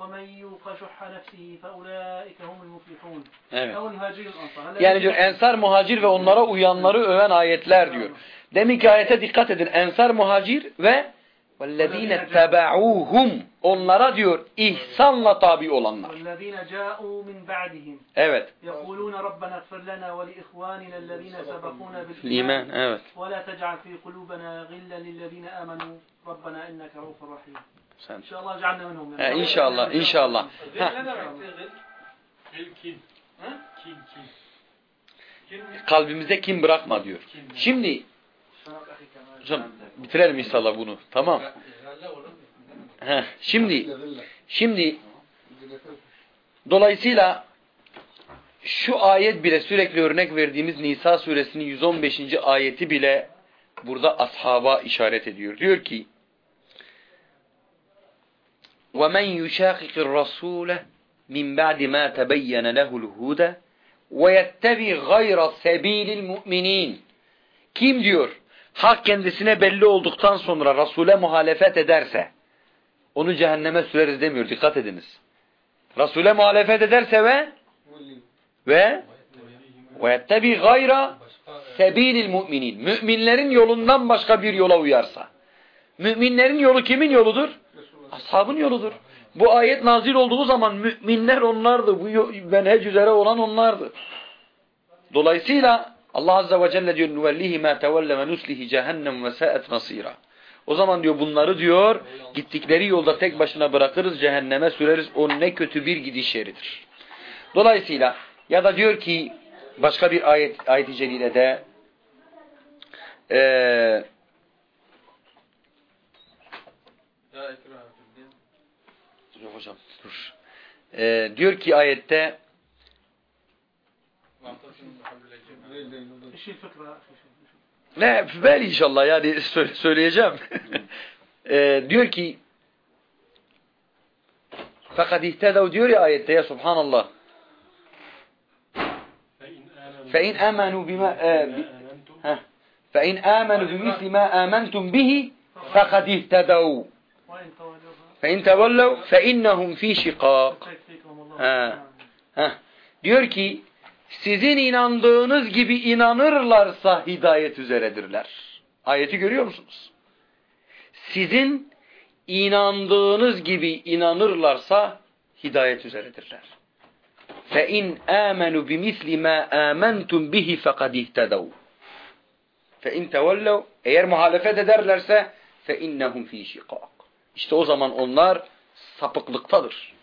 ومن يوق شح نفسه فأولئك هم المفلحون Evet. أو المهاجرين الأنصار هلا Yani diyor ensar muhacir ve onlara uyanları öven ayetler diyor. Deminki ayete dikkat edin. Ensar muhacir ve وَالَّذ۪ينَ تَبَعُوهُمْ Onlara diyor ihsanla tabi olanlar. والذين جاءوا من بعدهم Evet. يقولون ربنا اغفر لنا ولإخواننا الذين سبقونا İman. بالإيمان Evet. ولا تجعل في قلوبنا غلا للذين آمنوا ربنا إنك رؤوف رحيم sen. İnşallah cehennemin olmayan. He, inşallah, Kalbimize kim bırakma diyor. Şimdi hocam bitirelim inşallah bunu. Tamam. Şimdi şimdi dolayısıyla şu ayet bile sürekli örnek verdiğimiz Nisa suresinin 115. ayeti bile burada ashaba işaret ediyor. Diyor ki وَمَنْ يُشَاقِقِ الرَّسُولَ مِنْ بَعْدِ مَا تَبَيَّنَ لَهُ الْهُدَى وَيَتَّبِي غَيْرَ سَب۪يلِ الْمُؤْمِنِينَ Kim diyor hak kendisine belli olduktan sonra Resul'e muhalefet ederse onu cehenneme süreriz demiyor. Dikkat ediniz. Resul'e muhalefet ederse ve ve ve yettebi gayra sebilil müminin. Müminlerin yolundan başka bir yola uyarsa. Müminlerin yolu kimin yoludur? Ashabın yoludur. Bu ayet nazil olduğu zaman müminler onlardı. Bu menhec üzere olan onlardı. Dolayısıyla Allah Azze ve Celle diyor nüvellihi ma tevelle ve nuslihi cehennem ve sa'et nasira. O zaman diyor bunları diyor gittikleri yolda tek başına bırakırız cehenneme süreriz. O ne kötü bir gidiş yeridir. Dolayısıyla ya da diyor ki başka bir ayet ayet-i celilede eee Ya ikrah fil din. Yok hocam dur. Eee, diyor ki ayette Vaktasın muhabbile إيش الفكرة يا أخي ne ben inşallah yani sö- söyleyeceğim. Eee, diyor ki fakat ihtedav diyor ya ayette ya subhanallah فإن آمنوا بما آه، ب- ها. فإن آمنوا بمثل ما آمنتم به فقد اهتدوا وإن تولوا فإن تولوا فإنهم في شقاق فيكفيكم الله ها. Heh. Diyor ki sizin inandığınız gibi inanırlarsa hidayet üzeredirler. Ayeti görüyor musunuz? Sizin inandığınız gibi inanırlarsa hidayet üzeredirler. فَاِنْ آمَنُوا بِمِثْلِ مَا آمَنْتُمْ بِهِ فَقَدْ اِهْتَدَوْا فَاِنْ تَوَلَّوْا Eğer muhalefet ederlerse فَاِنَّهُمْ ف۪ي شِقَاقٍ İşte o zaman onlar sapıklıktadır.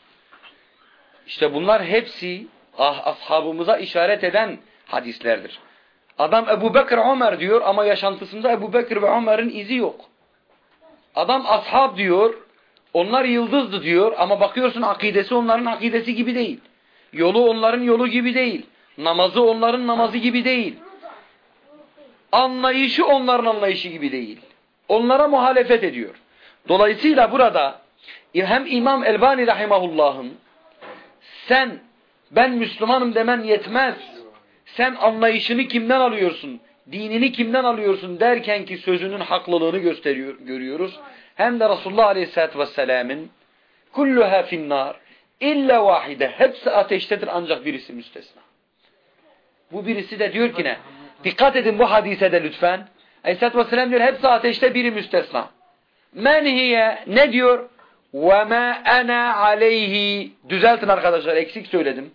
İşte bunlar hepsi ah, ashabımıza işaret eden hadislerdir. Adam Ebu Bekir Ömer diyor ama yaşantısında Ebu Bekir ve Ömer'in izi yok. Adam ashab diyor, onlar yıldızdı diyor ama bakıyorsun akidesi onların akidesi gibi değil. Yolu onların yolu gibi değil. Namazı onların namazı gibi değil. Anlayışı onların anlayışı gibi değil. Onlara muhalefet ediyor. Dolayısıyla burada hem İmam Elbani Rahimahullah'ın sen ben Müslümanım demen yetmez. Sen anlayışını kimden alıyorsun? Dinini kimden alıyorsun derken ki sözünün haklılığını gösteriyor, görüyoruz. Hem de Resulullah Aleyhisselatü Vesselam'ın kulluha finnar illa vahide hepsi ateştedir ancak birisi müstesna. Bu birisi de diyor ki ne? Dikkat edin bu hadise de lütfen. Aleyhisselatü Vesselam diyor hepsi ateşte biri müstesna. Men hiye ne diyor? Ve ma ana aleyhi. Düzeltin arkadaşlar eksik söyledim.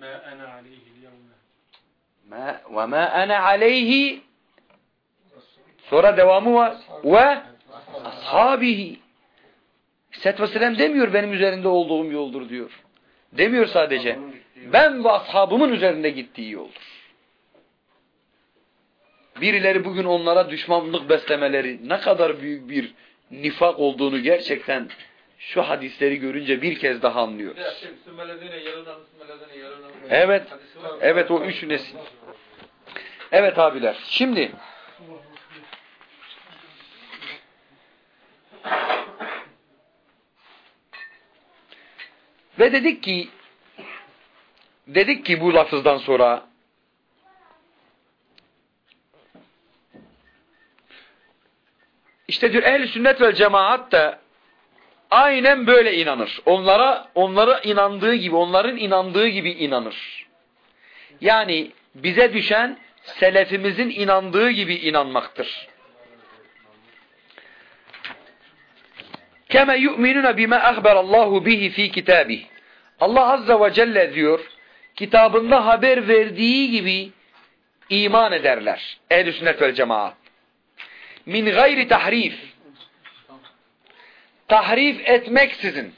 Ma ana aleyhi ve ma ana aleyhi sonra devamı var ve ashabihi Aleyhisselatü Vesselam demiyor benim üzerinde olduğum yoldur diyor. Demiyor sadece. Ben ve ashabımın üzerinde gittiği yoldur. Birileri bugün onlara düşmanlık beslemeleri ne kadar büyük bir nifak olduğunu gerçekten şu hadisleri görünce bir kez daha anlıyoruz. Evet. Evet o üç nesil. Evet abiler. Şimdi ve dedik ki dedik ki bu lafızdan sonra işte diyor ehl sünnet ve cemaat da aynen böyle inanır. Onlara onlara inandığı gibi, onların inandığı gibi inanır. Yani bize düşen selefimizin inandığı gibi inanmaktır. Keme yu'minuna bima ahberallahu bihi fi kitabih. Allah azze ve celle diyor, kitabında haber verdiği gibi iman ederler. Ehl-i sünnet vel cemaat. Min gayri tahrif. Tahrif etmeksizin.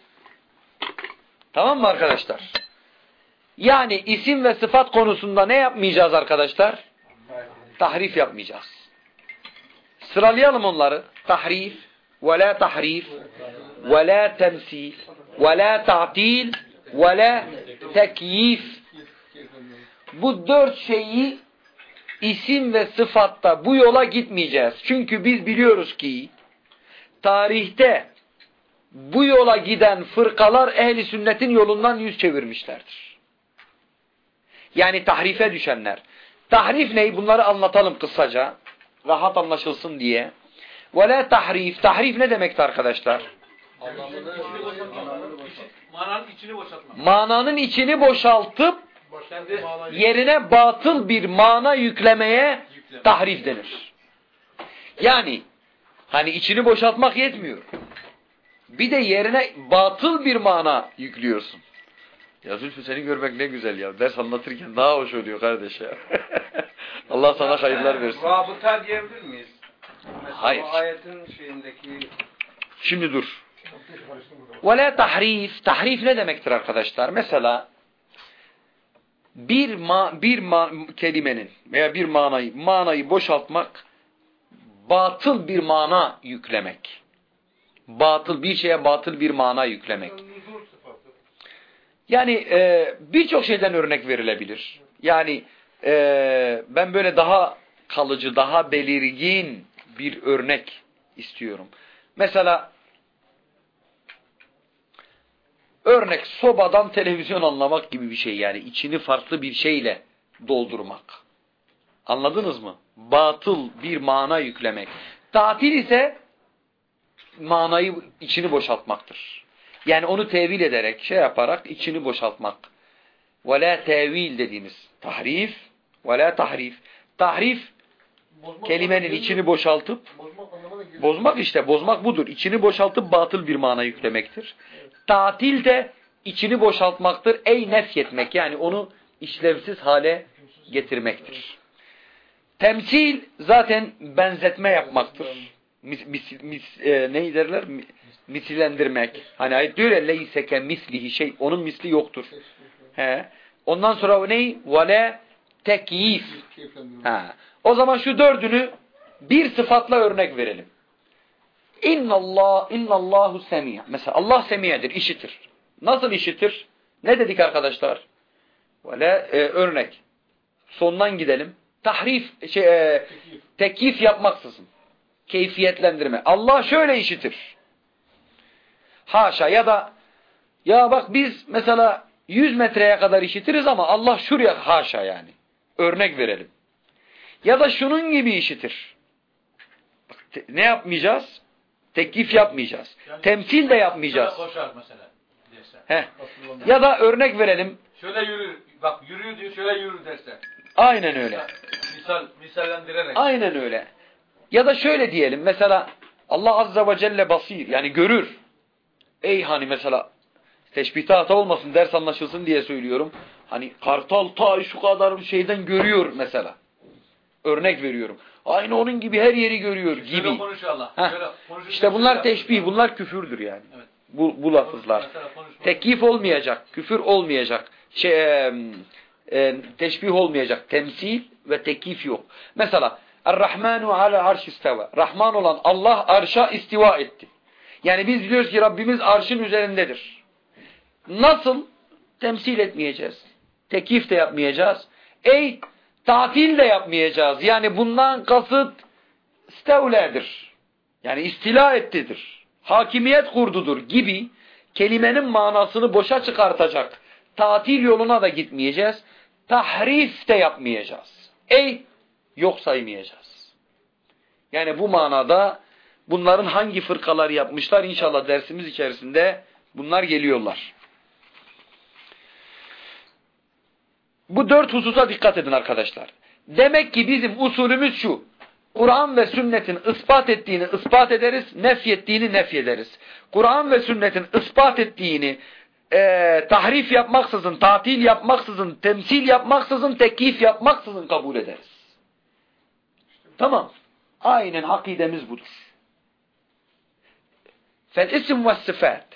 Tamam mı arkadaşlar? Yani isim ve sıfat konusunda ne yapmayacağız arkadaşlar? Tahrif yapmayacağız. Sıralayalım onları. Tahrif, ve la tahrif, ve la temsil, ve la ta'til, ve la tekyif. Bu dört şeyi isim ve sıfatta bu yola gitmeyeceğiz. Çünkü biz biliyoruz ki tarihte bu yola giden fırkalar ehli sünnetin yolundan yüz çevirmişlerdir. Yani tahrife düşenler. Tahrif ney? Bunları anlatalım kısaca. Rahat anlaşılsın diye. Ve la tahrif. Tahrif ne demekti arkadaşlar? Mananın içini boşaltmak. Mananın içini boşaltıp yerine batıl bir mana yüklemeye tahrif denir. Yani hani içini boşaltmak yetmiyor. Bir de yerine batıl bir mana yüklüyorsun. Ya Zülfü seni görmek ne güzel ya. Ders anlatırken daha hoş oluyor kardeş ya. Allah sana hayırlar versin. Rabıta diyebilir miyiz? Mesela Hayır. ayetin şeyindeki Şimdi dur. Ve la tahrif. Tahrif ne demektir arkadaşlar? Mesela bir ma bir ma kelimenin veya bir manayı manayı boşaltmak batıl bir mana yüklemek. Batıl bir şeye batıl bir mana yüklemek. Yani e, birçok şeyden örnek verilebilir. Yani e, ben böyle daha kalıcı, daha belirgin bir örnek istiyorum. Mesela örnek sobadan televizyon anlamak gibi bir şey yani içini farklı bir şeyle doldurmak. Anladınız mı? Batıl bir mana yüklemek. Tatil ise manayı içini boşaltmaktır. Yani onu tevil ederek, şey yaparak içini boşaltmak. Ve la tevil dediğimiz tahrif ve la tahrif. Tahrif Bozmak kelimenin içini boşaltıp Bozmak bozmak işte bozmak budur. İçini boşaltıp batıl bir mana yüklemektir. Tatil de içini boşaltmaktır. Ey nefyetmek yani onu işlevsiz hale getirmektir. Temsil zaten benzetme yapmaktır. Mis, mis, mis, e, ne derler? Mi- Misillendirmek. Hani ayet diyor ya leyseke mislihi şey. Onun misli yoktur. He. Ondan sonra o ney? Vale tekyif. Ha. O zaman şu dördünü bir sıfatla örnek verelim. İnnallah, innallahu semî. Mesela Allah semiyedir, işitir. Nasıl işitir? Ne dedik arkadaşlar? Böyle e, örnek. Sondan gidelim. Tahrif, şey, e, tekyif yapmaksızın. Keyfiyetlendirme. Allah şöyle işitir. Haşa ya da ya bak biz mesela 100 metreye kadar işitiriz ama Allah şuraya haşa yani. Örnek verelim. Ya da şunun gibi işitir. Bak, ne yapmayacağız? Teklif yapmayacağız. Yani Temsil de yapmayacağız. Koşar mesela. Heh. Ya da örnek verelim. Şöyle yürür. Bak yürüyor diyor şöyle yürür derse. Aynen öyle. Misal, misallendirerek. Aynen öyle. Ya da şöyle diyelim. Mesela Allah Azze ve Celle basir yani görür. Ey hani mesela teşbihte hata olmasın ders anlaşılsın diye söylüyorum. Hani kartal ta şu kadar şeyden görüyor mesela. Örnek veriyorum. Aynı onun gibi her yeri görüyor gibi. Şöyle konuşuyor Allah. Şöyle konuşurken İşte bunlar teşbih, bunlar küfürdür yani. Evet. Bu, bu lafızlar. Tekif olmayacak, küfür olmayacak, şey, e, e, teşbih olmayacak, temsil ve tekif yok. Mesela Er-Rahmanu ala arş isteva. Rahman olan Allah arşa istiva etti. Yani biz biliyoruz ki Rabbimiz arşın üzerindedir. Nasıl? Temsil etmeyeceğiz. Tekif de yapmayacağız. Ey tatil de yapmayacağız. Yani bundan kasıt stevledir. Yani istila ettidir. Hakimiyet kurdudur gibi kelimenin manasını boşa çıkartacak. Tatil yoluna da gitmeyeceğiz. Tahrif de yapmayacağız. Ey yok saymayacağız. Yani bu manada bunların hangi fırkalar yapmışlar inşallah dersimiz içerisinde bunlar geliyorlar. Bu dört hususa dikkat edin arkadaşlar. Demek ki bizim usulümüz şu. Kur'an ve sünnetin ispat ettiğini ispat ederiz, nefyettiğini nefyederiz. Kur'an ve sünnetin ispat ettiğini e, tahrif yapmaksızın, tatil yapmaksızın, temsil yapmaksızın, tekif yapmaksızın kabul ederiz. Tamam. Aynen akidemiz budur. Fel isim ve sıfat.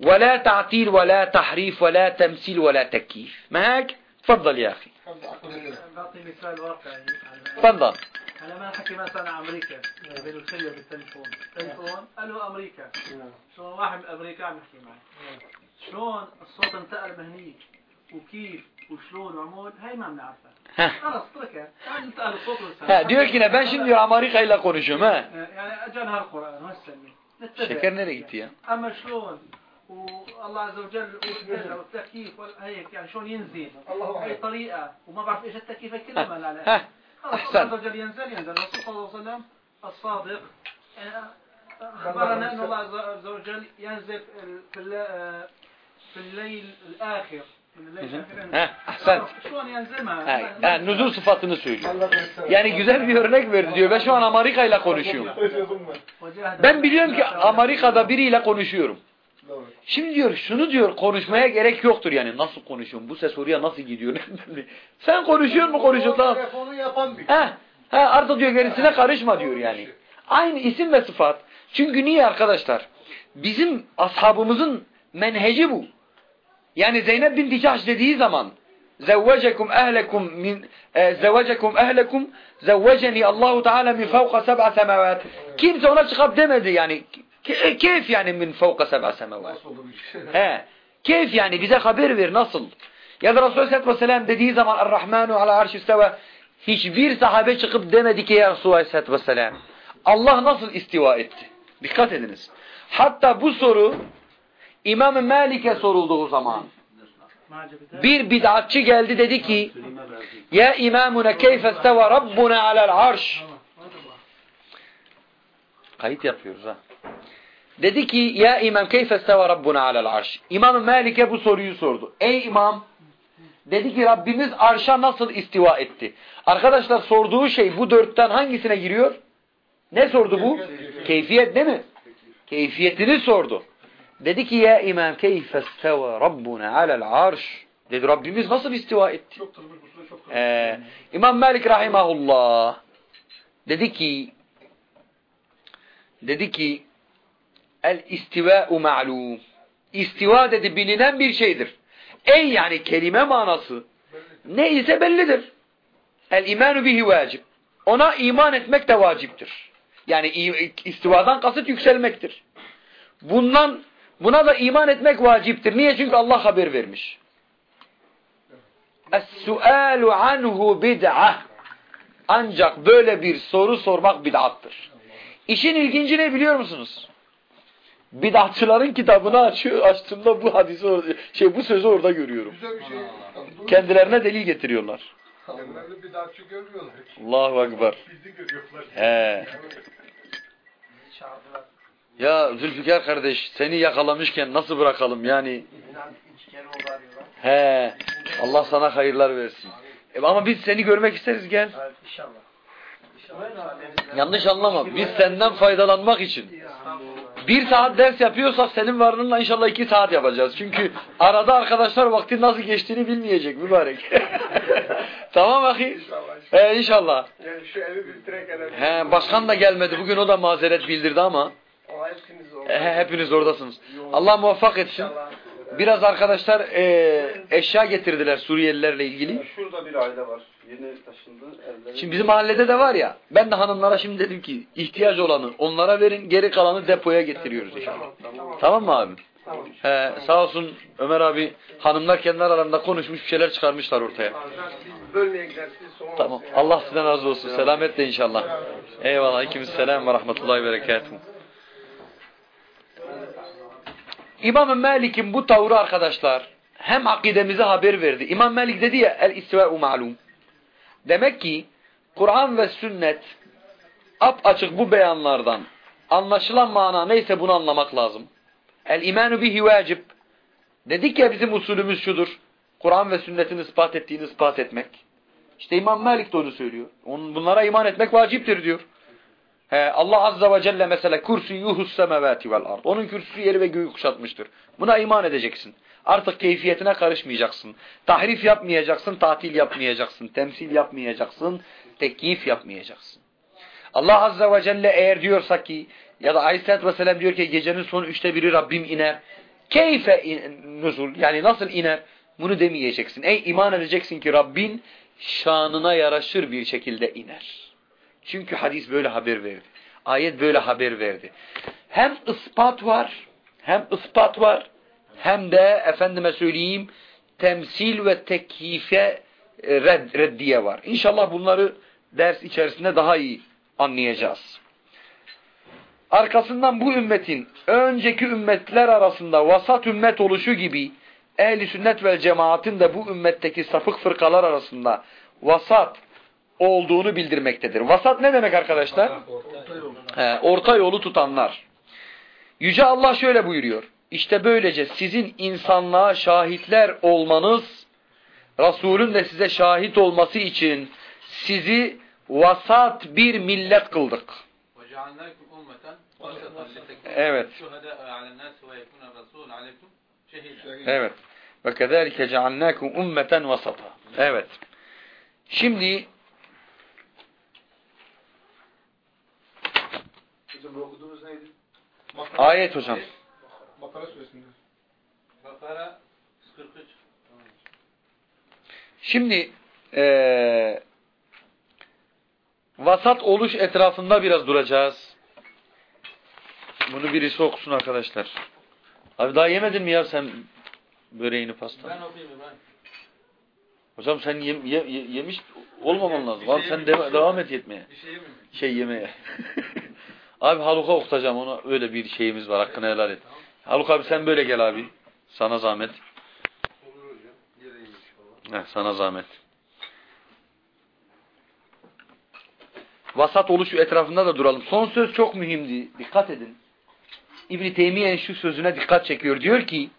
Ve la ta'til ve la tahrif ve la temsil ve la tekif. Mehak? تفضل يا أخي. بعطي مثال واقعي تفضل. أنا ما حكي مثلا أمريكا بين الخلية بالتليفون. تليفون؟ ألو أمريكا. شلون واحد من أمريكا عم يحكي معي؟ شلون الصوت انتقل من هنيك؟ وكيف؟ وشلون؟ وعمود؟ هاي ما بنعرفها. خلص تركها انتقل الصوت والسلام ديور كنا باشن ديور عماريق هاي ما يعني أجا نهار القرآن هسه شكرنا ريتيا أما شلون؟ والله عز وجل والكذا والتكييف وال- هيك يعني شلون ينزل اي طريقة وما بعرف إيش التكييف ما لا خلاص الله. عز وجل ينزل ينزل الرسول صلى الله عليه وسلم الصادق آه، أخبرنا أن الله عز- وجل ينزل في الل- في الليل الآخر أحسن. شلون ينزل ما Ha, nüzul sıfatını söylüyor. Yani güzel bir örnek verdi diyor. Ben şu an Amerika ile konuşuyorum. Ben biliyorum ki Amerika'da biriyle konuşuyorum. Şimdi diyor şunu diyor konuşmaya gerek yoktur yani nasıl konuşuyorum bu ses oraya nasıl gidiyor sen konuşuyor mu konuşuyorsun tamam. Onu yapan artık diyor gerisine karışma diyor yani. Aynı isim ve sıfat. Çünkü niye arkadaşlar? Bizim ashabımızın menheci bu. Yani Zeynep bin Dicaş dediği zaman zevvecekum ehlekum min e, zevvecekum ehlekum zevveceni Allahu Teala min fevka seb'a semavat. Kimse ona çıkıp demedi yani Ke e, keyf yani min fevka seb'a semevat. He. Keyf yani bize haber ver nasıl? Ya da Resulü Aleyhisselatü Vesselam dediği zaman Errahmanu ala arşi istiva hiçbir sahabe çıkıp demedi ki ya Resulü Aleyhisselatü Vesselam Allah nasıl istiva etti? Dikkat ediniz. Hatta bu soru İmam-ı Malik'e sorulduğu zaman bir bid'atçı geldi dedi ki Ya imamuna keyfe isteva rabbuna alel arş Kayıt yapıyoruz ha. Dedi ki ya imam keyfe isteva Rabbuna alel arş İmam Malik'e bu soruyu sordu. Ey imam dedi ki Rabbimiz arşa nasıl istiva etti? Arkadaşlar sorduğu şey bu dörtten hangisine giriyor? Ne sordu bu? Keyfiyet değil mi? Keyfiyetini sordu. Dedi ki ya imam keyfe isteva Rabbuna alel arş Dedi Rabbimiz nasıl istiva etti? Ee, İmam Malik rahimahullah dedi ki dedi ki el istiva'u ma'lum istiva dedi bilinen bir şeydir. Ey yani kelime manası ne ise bellidir. El imanu bihi vacip. Ona iman etmek de vaciptir. Yani istivadan kasıt yükselmektir. Bundan buna da iman etmek vaciptir. Niye? Çünkü Allah haber vermiş. Es-sualu anhu bid'ah. Ancak böyle bir soru sormak bid'attır. İşin ilginci ne biliyor musunuz? Bidatçıların kitabını açıyor, açtığımda bu hadisi şey bu sözü orada görüyorum. Şey. Kendilerine delil getiriyorlar. Kendilerini bidatçı görmüyorlar. Allahu akbar. Bizi görüyorlar. He. Ya Zülfikar kardeş seni yakalamışken nasıl bırakalım yani? He. Allah sana hayırlar versin. E, ama biz seni görmek isteriz gel. Evet, inşallah. Yanlış anlama. Biz senden faydalanmak için. Bir saat ders yapıyorsak senin varlığınla inşallah iki saat yapacağız. Çünkü arada arkadaşlar vaktin nasıl geçtiğini bilmeyecek mübarek. tamam ahi? He inşallah. Yani şu evi kadar. He, başkan da gelmedi. Bugün o da mazeret bildirdi ama. O hepsiniz oldu. He, hepiniz oradasınız. Allah muvaffak etsin. Biraz arkadaşlar e, eşya getirdiler Suriyelilerle ilgili. Şurada bir aile var. Yeni taşındı. Evleri. Şimdi bizim mahallede de var ya. Ben de hanımlara şimdi dedim ki ihtiyaç olanı onlara verin. Geri kalanı depoya getiriyoruz inşallah. Tamam mı abi? Tamam. He, sağ olsun Ömer abi hanımlar kendi aralarında konuşmuş bir şeyler çıkarmışlar ortaya. Tamam. Allah sizden razı olsun. Selametle inşallah. Eyvallah. İkimiz selam ve rahmetullahi ve berekatuhu. İmam Malik'in bu tavrı arkadaşlar hem akidemize haber verdi. İmam Malik dedi ya el isve'u ma'lum. Demek ki Kur'an ve sünnet ap açık bu beyanlardan anlaşılan mana neyse bunu anlamak lazım. El imanu bihi vacib. Dedik ya bizim usulümüz şudur. Kur'an ve sünnetin ispat ettiğini ispat etmek. İşte İmam Malik de onu söylüyor. Onun, bunlara iman etmek vaciptir diyor. He, Allah Azze ve Celle mesela kürsüyuhus semevati vel ard. Onun kürsüsü yeri ve göğü kuşatmıştır. Buna iman edeceksin. Artık keyfiyetine karışmayacaksın. Tahrif yapmayacaksın, tatil yapmayacaksın, temsil yapmayacaksın, tekyif yapmayacaksın. Allah Azze ve Celle eğer diyorsa ki ya da Aleyhisselatü Vesselam diyor ki gecenin son üçte biri Rabbim iner. Keyfe in, nuzul yani nasıl iner? Bunu demeyeceksin. Ey iman edeceksin ki Rabbin şanına yaraşır bir şekilde iner. Çünkü hadis böyle haber verdi. Ayet böyle haber verdi. Hem ispat var, hem ispat var, hem de efendime söyleyeyim temsil ve tekyife e, red, reddiye var. İnşallah bunları ders içerisinde daha iyi anlayacağız. Arkasından bu ümmetin önceki ümmetler arasında vasat ümmet oluşu gibi ehli sünnet ve cemaatin de bu ümmetteki sapık fırkalar arasında vasat olduğunu bildirmektedir. Vasat ne demek arkadaşlar? He, orta yolu tutanlar. Yüce Allah şöyle buyuruyor. İşte böylece sizin insanlığa şahitler olmanız, Resulün de size şahit olması için sizi vasat bir millet kıldık. Evet. Evet. Ve kezalike cealnakum ummeten vasata. Evet. Şimdi Hocam bu okuduğunuz neydi? ayet hocam. Bakara suresinde. Bakara 143 Şimdi eee vasat oluş etrafında biraz duracağız. Bunu birisi okusun arkadaşlar. Abi daha yemedin mi ya sen böreğini pasta? Ben okuyayım ben. Hocam sen yem- ye- ye- yemiş olmaman lazım. Bir Abi şey sen deva- devam et yetmeye. Bir şey mi? Şey yemeye. abi Haluk'a okutacağım ona öyle bir şeyimiz var hakkını helal et. Haluk abi sen böyle gel abi. Sana zahmet. Heh, sana zahmet. Vasat oluşu etrafında da duralım. Son söz çok mühimdi. Dikkat edin. İbn-i Teymiye'nin şu sözüne dikkat çekiyor. Diyor ki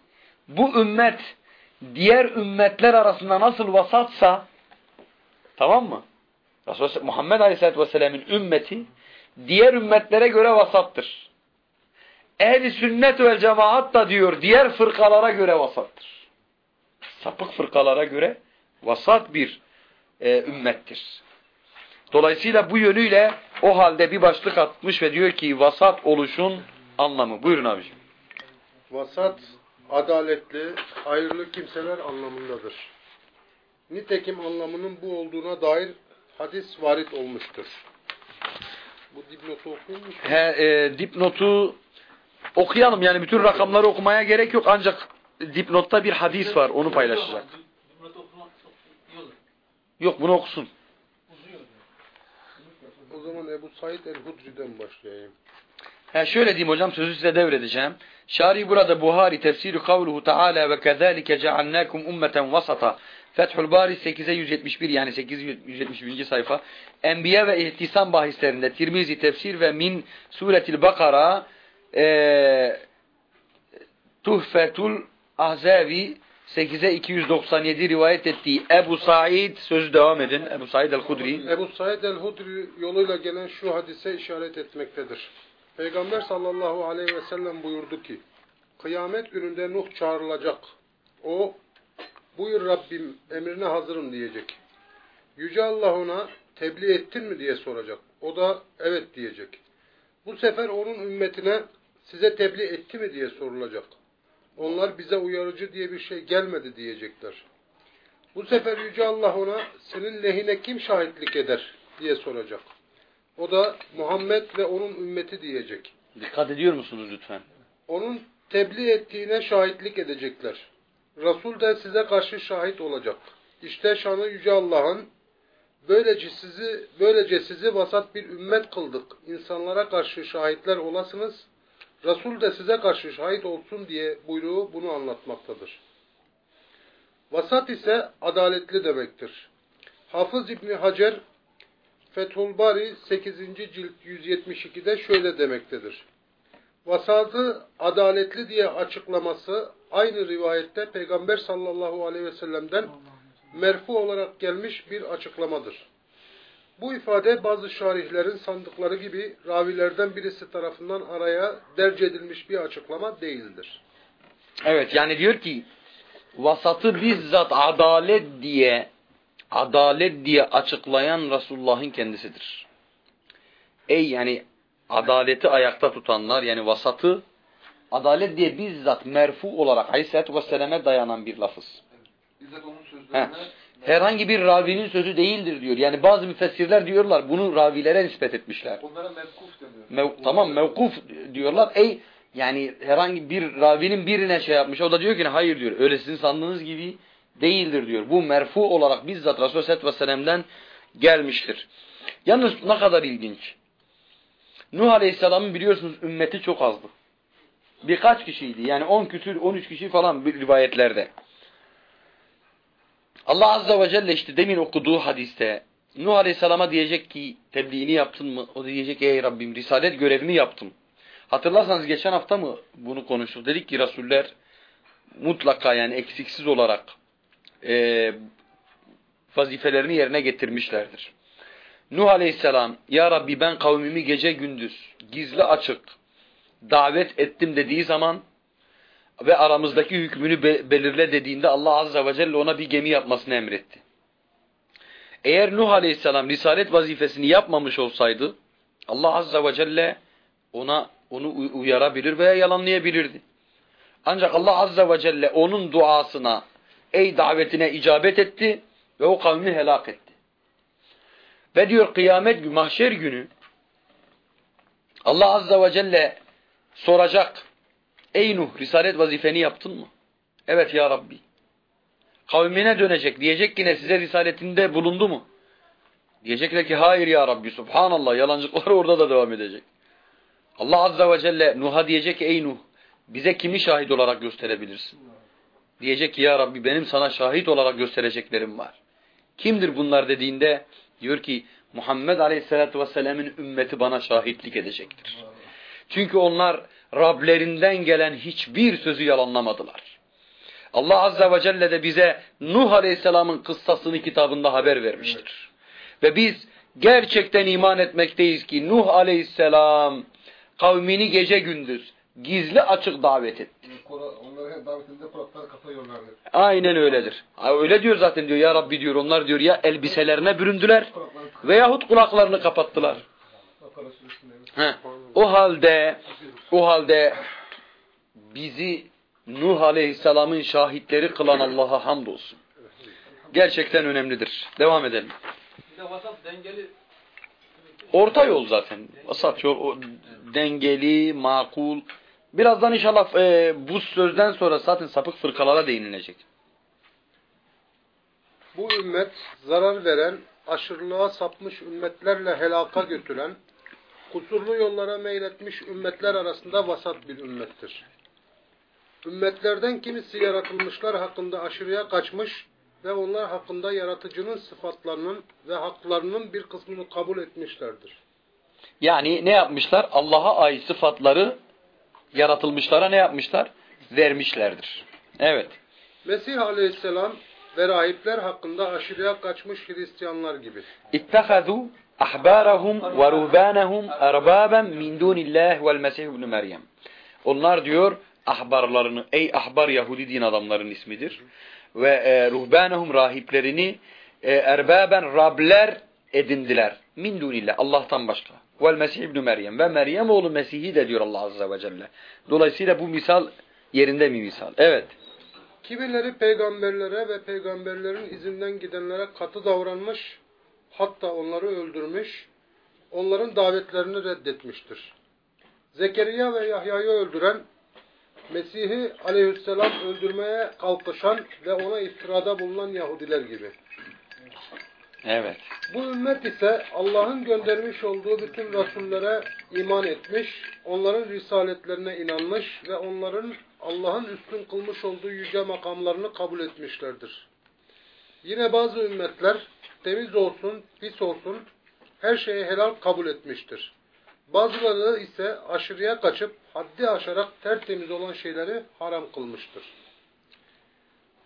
bu ümmet diğer ümmetler arasında nasıl vasatsa tamam mı? Resulullah Muhammed Aleyhisselatü Vesselam'ın ümmeti diğer ümmetlere göre vasattır. Ehli sünnet ve cemaat da diyor diğer fırkalara göre vasattır. Sapık fırkalara göre vasat bir e, ümmettir. Dolayısıyla bu yönüyle o halde bir başlık atmış ve diyor ki vasat oluşun anlamı. Buyurun abiciğim. Vasat, adaletli, hayırlı kimseler anlamındadır. Nitekim anlamının bu olduğuna dair hadis varit olmuştur. Bu dipnotu okuyun mu? He, e, dipnotu okuyalım. Yani bütün rakamları okumaya gerek yok. Ancak dipnotta bir hadis var. Onu paylaşacak. Yok bunu okusun. O zaman Ebu Said el-Hudri'den başlayayım. He, şöyle diyeyim hocam sözü size devredeceğim. Şari burada Buhari tefsiri kavluhu Teala ve kezalike cealnakum ummeten vasata. Fethül Bari 8'e 171 yani 871. sayfa. Enbiya ve ihtisam bahislerinde Tirmizi tefsir ve min suretil Bakara e, Tuhfetul Ahzavi 8'e 297 rivayet ettiği Ebu Said sözü devam edin. Ebu Said el-Hudri. Ebu Said el-Hudri yoluyla gelen şu hadise işaret etmektedir. Peygamber sallallahu aleyhi ve sellem buyurdu ki, Kıyamet gününde Nuh çağrılacak. O, buyur Rabbim emrine hazırım diyecek. Yüce Allah ona tebliğ ettin mi diye soracak. O da evet diyecek. Bu sefer onun ümmetine size tebliğ etti mi diye sorulacak. Onlar bize uyarıcı diye bir şey gelmedi diyecekler. Bu sefer Yüce Allah ona senin lehine kim şahitlik eder diye soracak. O da Muhammed ve onun ümmeti diyecek. Dikkat ediyor musunuz lütfen? Onun tebliğ ettiğine şahitlik edecekler. Resul de size karşı şahit olacak. İşte şanı Yüce Allah'ın böylece sizi, böylece sizi vasat bir ümmet kıldık. İnsanlara karşı şahitler olasınız. Resul de size karşı şahit olsun diye buyruğu bunu anlatmaktadır. Vasat ise adaletli demektir. Hafız İbni Hacer Fethul Bari 8. cilt 172'de şöyle demektedir. Vasatı adaletli diye açıklaması aynı rivayette Peygamber sallallahu aleyhi ve sellem'den merfu olarak gelmiş bir açıklamadır. Bu ifade bazı şarihlerin sandıkları gibi ravilerden birisi tarafından araya derc edilmiş bir açıklama değildir. Evet yani diyor ki vasatı bizzat adalet diye adalet diye açıklayan Resulullah'ın kendisidir. Ey yani adaleti ayakta tutanlar yani vasatı adalet diye bizzat merfu olarak Aleyhisselatü Vesselam'e dayanan bir lafız. Sözlerine Herhangi bir ravinin sözü değildir diyor. Yani bazı müfessirler diyorlar bunu ravilere nispet etmişler. onlara mevkuf deniyor. Mev, tamam mevkuf diyorlar. Ey yani herhangi bir ravinin birine şey yapmış. O da diyor ki hayır diyor. Öyle sizin sandığınız gibi değildir diyor. Bu merfu olarak bizzat Resulullah Aleyhisselatü Vesselam'dan gelmiştir. Yalnız ne kadar ilginç. Nuh Aleyhisselam'ın biliyorsunuz ümmeti çok azdı. Birkaç kişiydi. Yani 10 küsür 13 kişi falan bir rivayetlerde. Allah Azze ve Celle işte demin okuduğu hadiste Nuh Aleyhisselam'a diyecek ki tebliğini yaptın mı? O diyecek ey Rabbim risalet görevimi yaptım. Hatırlarsanız geçen hafta mı bunu konuştuk? Dedik ki Resuller mutlaka yani eksiksiz olarak e, vazifelerini yerine getirmişlerdir. Nuh Aleyhisselam ya Rabbi ben kavmimi gece gündüz gizli açık davet ettim dediği zaman ve aramızdaki hükmünü be belirle dediğinde Allah Azze ve Celle ona bir gemi yapmasını emretti. Eğer Nuh Aleyhisselam risalet vazifesini yapmamış olsaydı Allah Azze ve Celle ona onu uyarabilir veya yalanlayabilirdi. Ancak Allah Azze ve Celle onun duasına, ey davetine icabet etti ve o kavmi helak etti. Ve diyor kıyamet mahşer günü Allah Azze ve Celle soracak. Ey Nuh risalet vazifeni yaptın mı? Evet ya Rabbi. Kavmine dönecek. Diyecek ki ne size risaletinde bulundu mu? Diyecekler ki hayır ya Rabbi subhanallah yalancıklar orada da devam edecek. Allah Azze ve Celle Nuh'a diyecek ki ey Nuh bize kimi şahit olarak gösterebilirsin? Diyecek ki ya Rabbi benim sana şahit olarak göstereceklerim var. Kimdir bunlar dediğinde diyor ki Muhammed Aleyhisselatü Vesselam'ın ümmeti bana şahitlik edecektir. Çünkü onlar Rablerinden gelen hiçbir sözü yalanlamadılar. Allah Azze ve Celle de bize Nuh Aleyhisselam'ın kıssasını kitabında haber vermiştir. Ve biz gerçekten iman etmekteyiz ki Nuh Aleyhisselam kavmini gece gündüz gizli açık davet etti. Onların davetinde kulakları kapıyorlardı. Aynen öyledir. Öyle diyor zaten diyor ya Rabbi diyor onlar diyor ya elbiselerine büründüler veyahut kulaklarını kapattılar. O halde o halde bizi Nuh Aleyhisselam'ın şahitleri kılan Allah'a hamdolsun. Gerçekten önemlidir. Devam edelim. Orta yol zaten. Vasat yol dengeli, makul. Birazdan inşallah e, bu sözden sonra zaten sapık fırkalara değinilecek. Bu ümmet zarar veren, aşırılığa sapmış ümmetlerle helaka götüren, kusurlu yollara meyletmiş ümmetler arasında vasat bir ümmettir. Ümmetlerden kimisi yaratılmışlar hakkında aşırıya kaçmış ve onlar hakkında yaratıcının sıfatlarının ve haklarının bir kısmını kabul etmişlerdir. Yani ne yapmışlar? Allah'a ait sıfatları yaratılmışlara ne yapmışlar? Vermişlerdir. Evet. Mesih aleyhisselam ve rahipler hakkında aşırıya kaçmış Hristiyanlar gibi ahbarahum ve ruhbanahum erbaben min dunillah vel mesih ibn Meryem. Onlar diyor ahbarlarını ey ahbar Yahudi din adamların ismidir. Ve e, ruhbanahum rahiplerini e, erbaben rabler edindiler. Min dunillah Allah'tan başka. Vel Mesih ibn Meryem ve Meryem oğlu Mesih'i de diyor Allah azze ve celle. Dolayısıyla bu misal yerinde bir misal. Evet. Kimileri peygamberlere ve peygamberlerin izinden gidenlere katı davranmış, hatta onları öldürmüş, onların davetlerini reddetmiştir. Zekeriya ve Yahya'yı öldüren, Mesih'i aleyhisselam öldürmeye kalkışan ve ona iftirada bulunan Yahudiler gibi. Evet. Bu ümmet ise Allah'ın göndermiş olduğu bütün rasullere iman etmiş, onların risaletlerine inanmış ve onların Allah'ın üstün kılmış olduğu yüce makamlarını kabul etmişlerdir. Yine bazı ümmetler temiz olsun, pis olsun her şeyi helal kabul etmiştir. Bazıları ise aşırıya kaçıp haddi aşarak tertemiz olan şeyleri haram kılmıştır.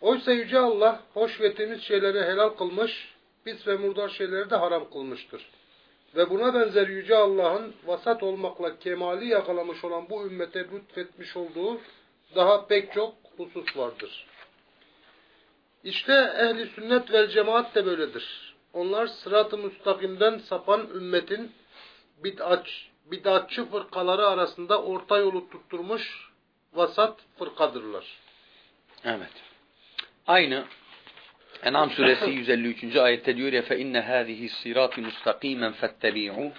Oysa Yüce Allah hoş ve temiz şeyleri helal kılmış, pis ve murdar şeyleri de haram kılmıştır. Ve buna benzer Yüce Allah'ın vasat olmakla kemali yakalamış olan bu ümmete lütfetmiş olduğu daha pek çok husus vardır. İşte ehli sünnet vel cemaat de böyledir. Onlar sırat-ı müstakimden sapan ümmetin bid'at, bid'atçı fırkaları arasında orta yolu tutturmuş vasat fırkadırlar. Evet. Aynı En'am suresi 153. ayette diyor ya فَاِنَّ هَذِهِ الصِّرَاطِ مُسْتَقِيمًا فَاتَّبِعُوا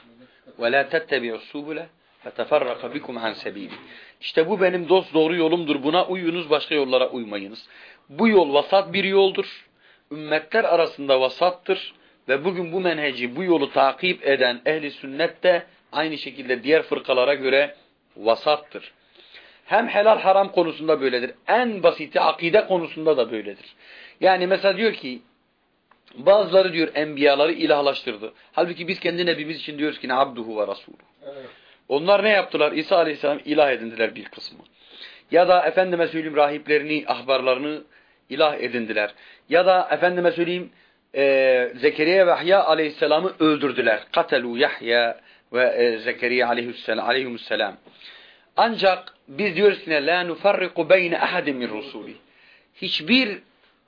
وَلَا تَتَّبِعُوا السُّبُلَ فَتَفَرَّقَ بِكُمْ عَنْ سَب۪يلِ İşte bu benim dost doğru yolumdur. Buna uyunuz, başka yollara uymayınız. Bu yol vasat bir yoldur. Ümmetler arasında vasattır. Ve bugün bu menheci, bu yolu takip eden ehli sünnet de aynı şekilde diğer fırkalara göre vasattır. Hem helal haram konusunda böyledir. En basiti akide konusunda da böyledir. Yani mesela diyor ki bazıları diyor enbiyaları ilahlaştırdı. Halbuki biz kendi nebimiz için diyoruz ki ne abduhu ve rasuluhu. Onlar ne yaptılar? İsa aleyhisselam ilah edindiler bir kısmı. Ya da efendime söyleyeyim rahiplerini, ahbarlarını ilah edindiler. Ya da efendime söyleyeyim e, Zekeriya ve Yahya aleyhisselamı öldürdüler. Katelu Yahya ve e, Zekeriya aleyhisselam. aleyhisselam. Ancak biz diyoruz ki la nufarriku beyne ahadin min rusuli. Hiçbir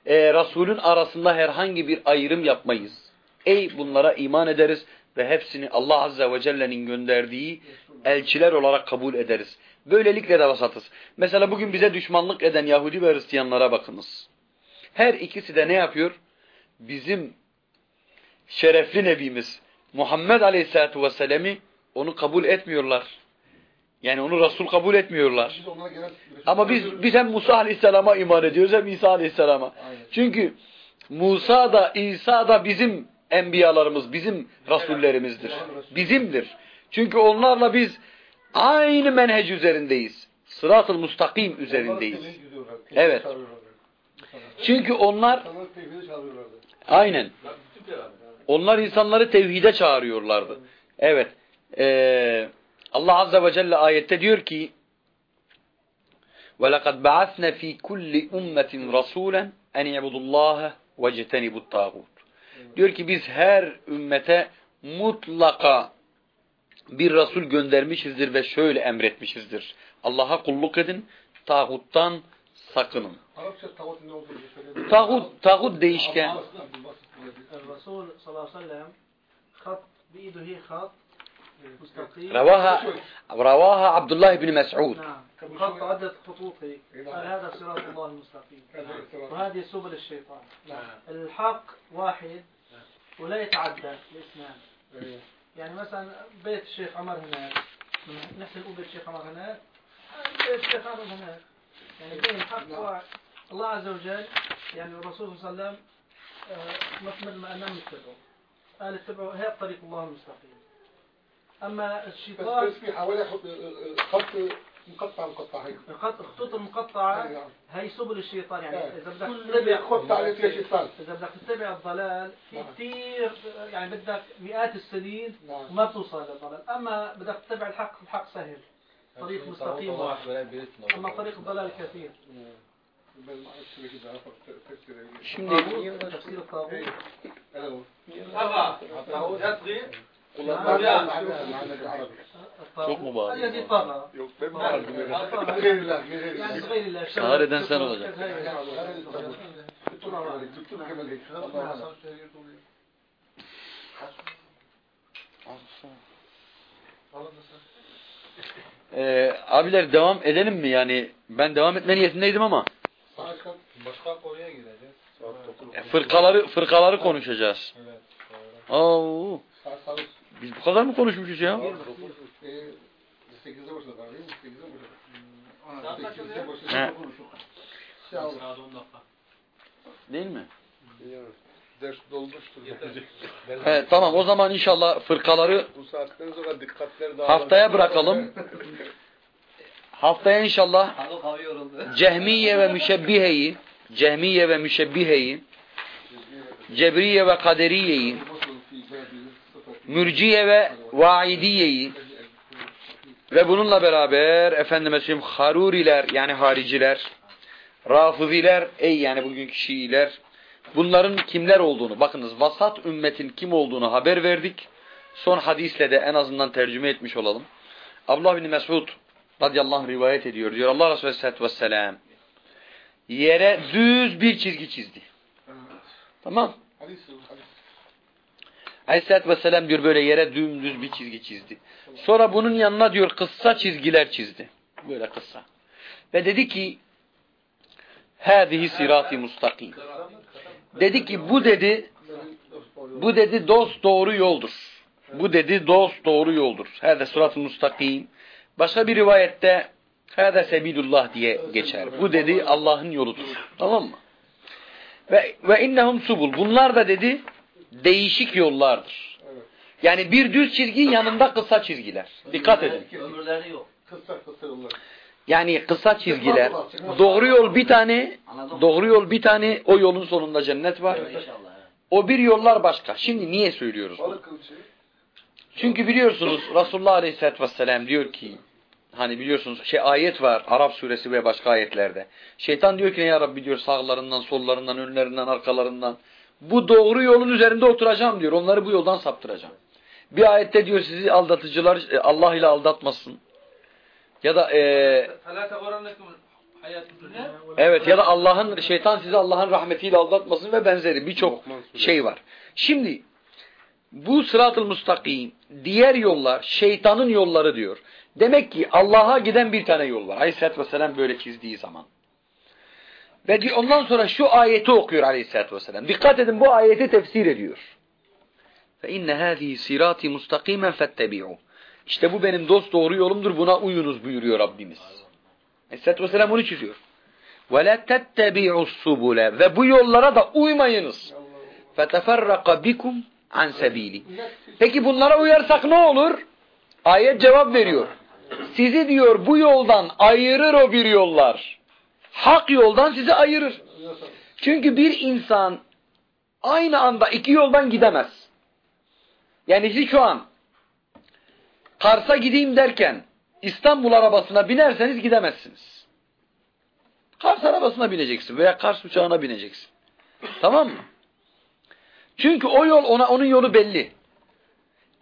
e, Resulün arasında herhangi bir ayrım yapmayız. Ey bunlara iman ederiz ve hepsini Allah Azze ve Celle'nin gönderdiği elçiler olarak kabul ederiz. Böylelikle de vasatız. Mesela bugün bize düşmanlık eden Yahudi ve Hristiyanlara bakınız. Her ikisi de ne yapıyor? Bizim şerefli Nebimiz Muhammed Aleyhisselatü Vesselam'ı onu kabul etmiyorlar. Yani onu Resul kabul etmiyorlar. Ama biz biz hem Musa Aleyhisselam'a iman ediyoruz hem İsa Aleyhisselam'a. Çünkü Musa da İsa da bizim enbiyalarımız, bizim rasullerimizdir. Bizimdir. Çünkü onlarla biz aynı menhec üzerindeyiz. Sırat-ı mustakim üzerindeyiz. Evet. Çünkü onlar aynen. Onlar insanları tevhide çağırıyorlardı. Evet. Ee, Allah Azze ve Celle ayette diyor ki وَلَقَدْ بَعَثْنَا ف۪ي كُلِّ اُمَّةٍ رَسُولًا اَنْ يَعْبُدُ اللّٰهَ وَجْتَنِبُ الطَّاغُوتِ Diyor ki biz her ümmete mutlaka bir Resul göndermişizdir ve şöyle emretmişizdir. Allah'a kulluk edin, tağuttan sakının. Tağut, tağut değişken. الرسول صلى الله عليه وسلم خط بإيده هي خط مستقيم رواها رواها عبد الله بن مسعود نعم خط عدة خطوط هيك قال هذا صراط الله المستقيم وهذه سبل الشيطان الحق واحد ولا يتعدى باثنان يعني مثلا بيت الشيخ عمر هناك نحن نقول بيت الشيخ عمر هناك بيت الشيخ عمر هناك يعني بين حق واحد الله عز وجل يعني الرسول صلى الله عليه وسلم آه، مثل ما أنهم يتبعوا. قال اتبعوا هي طريق الله المستقيم. أما الشيطان بس في حوالي خط مقطع مقطع هيك الخط- الخطوط المقطعة نعم. هي سبل الشيطان. يعني. إذا بدك تتبع خط عليه فيها شيطان. إذا بدك تتبع الضلال في نعم. كثير يعني بدك مئات السنين نعم. وما بتوصل للضلال أما بدك تتبع الحق الحق سهل. طريق مستقيم واحد. أما طريق الضلال كثير. Ben arasındaki daha farklı takdireyim. Şimdi çok mu bağlı? Yok ben bağlı. Sahar eden sen olacaksın. Ee, abiler devam edelim mi? Yani ben devam etme niyetindeydim ama Başka konuya gireceğiz. e, fırkaları fırkaları konuşacağız. Evet. Oo, biz bu kadar mı konuşmuşuz ya? 8'de başladı abi. 8'de başladı. 8'de başladı. He. Saat 10 dakika. Değil mi? Ders dolmuştur. Evet, tamam o zaman inşallah fırkaları Bu saatten sonra dikkatleri daha haftaya bırakalım. Haftaya inşallah. Cehmiye ve Müşebbihe'yi, Cehmiye ve Müşebbihe'yi, Cebriye ve Kaderiye'yi, Mürciye ve Vaidiye'yi ve bununla beraber efendime söyleyeyim Haruriler yani hariciler, Rafiziler ey yani bugünkü Şiiler bunların kimler olduğunu bakınız vasat ümmetin kim olduğunu haber verdik. Son hadisle de en azından tercüme etmiş olalım. Abdullah bin Mesud radıyallahu anh rivayet ediyor. Diyor Allah Resulü aleyhissalatü vesselam yere düz bir çizgi çizdi. Tamam. Aleyhisselatü Vesselam diyor böyle yere dümdüz bir çizgi çizdi. Sonra bunun yanına diyor kısa çizgiler çizdi. Böyle kısa. Ve dedi ki hâzihi sirati mustakim. Dedi ki bu dedi bu dedi dost doğru yoldur. Bu dedi dost doğru yoldur. Hâze sırat-ı. Başka bir rivayette hâze sebilullah diye geçer. Bu dedi Allah'ın yoludur. Tamam mı? Ve, ve innehum subul. Bunlar da dedi değişik yollardır. Yani bir düz çizgi yanında kısa çizgiler. Dikkat edin. Ömürleri yok. Kısa kısa yollar. Yani kısa çizgiler. Doğru yol bir tane, doğru yol bir tane, o yolun sonunda cennet var. İnşallah. O bir yollar başka. Şimdi niye söylüyoruz bunu? Çünkü biliyorsunuz Resulullah Aleyhisselatü Vesselam diyor ki hani biliyorsunuz şey ayet var Arap suresi ve başka ayetlerde. Şeytan diyor ki ya Rabbi diyor sağlarından, sollarından, önlerinden, arkalarından. Bu doğru yolun üzerinde oturacağım diyor. Onları bu yoldan saptıracağım. Bir ayette diyor sizi aldatıcılar e, Allah ile aldatmasın. Ya da e, evet ya da Allah'ın şeytan sizi Allah'ın rahmetiyle aldatmasın ve benzeri birçok şey, şey var. Şimdi bu sırat-ı mustakim diğer yollar şeytanın yolları diyor. Demek ki Allah'a giden bir tane yol var. Aleyhisselatü Vesselam böyle çizdiği zaman. Ve di- ondan sonra şu ayeti okuyor Aleyhisselatü Vesselam. Dikkat edin bu ayeti tefsir ediyor. فَاِنَّ هَذ۪ي سِرَاتِ مُسْتَقِيمًا فَاتَّبِعُوا İşte bu benim dost doğru yolumdur buna uyunuz buyuruyor Rabbimiz. Aleyhisselatü Vesselam bunu çiziyor. وَلَا تَتَّبِعُوا السُّبُلَ Ve bu yollara da uymayınız. فَتَفَرَّقَ بِكُمْ عَنْ سَب۪يلِ Peki bunlara uyarsak ne olur? Ayet cevap veriyor. Sizi diyor bu yoldan ayırır o bir yollar. Hak yoldan sizi ayırır. Çünkü bir insan aynı anda iki yoldan gidemez. Yani siz şu an Kars'a gideyim derken İstanbul arabasına binerseniz gidemezsiniz. Kars arabasına bineceksin veya Kars uçağına bineceksin. Tamam mı? Çünkü o yol ona onun yolu belli.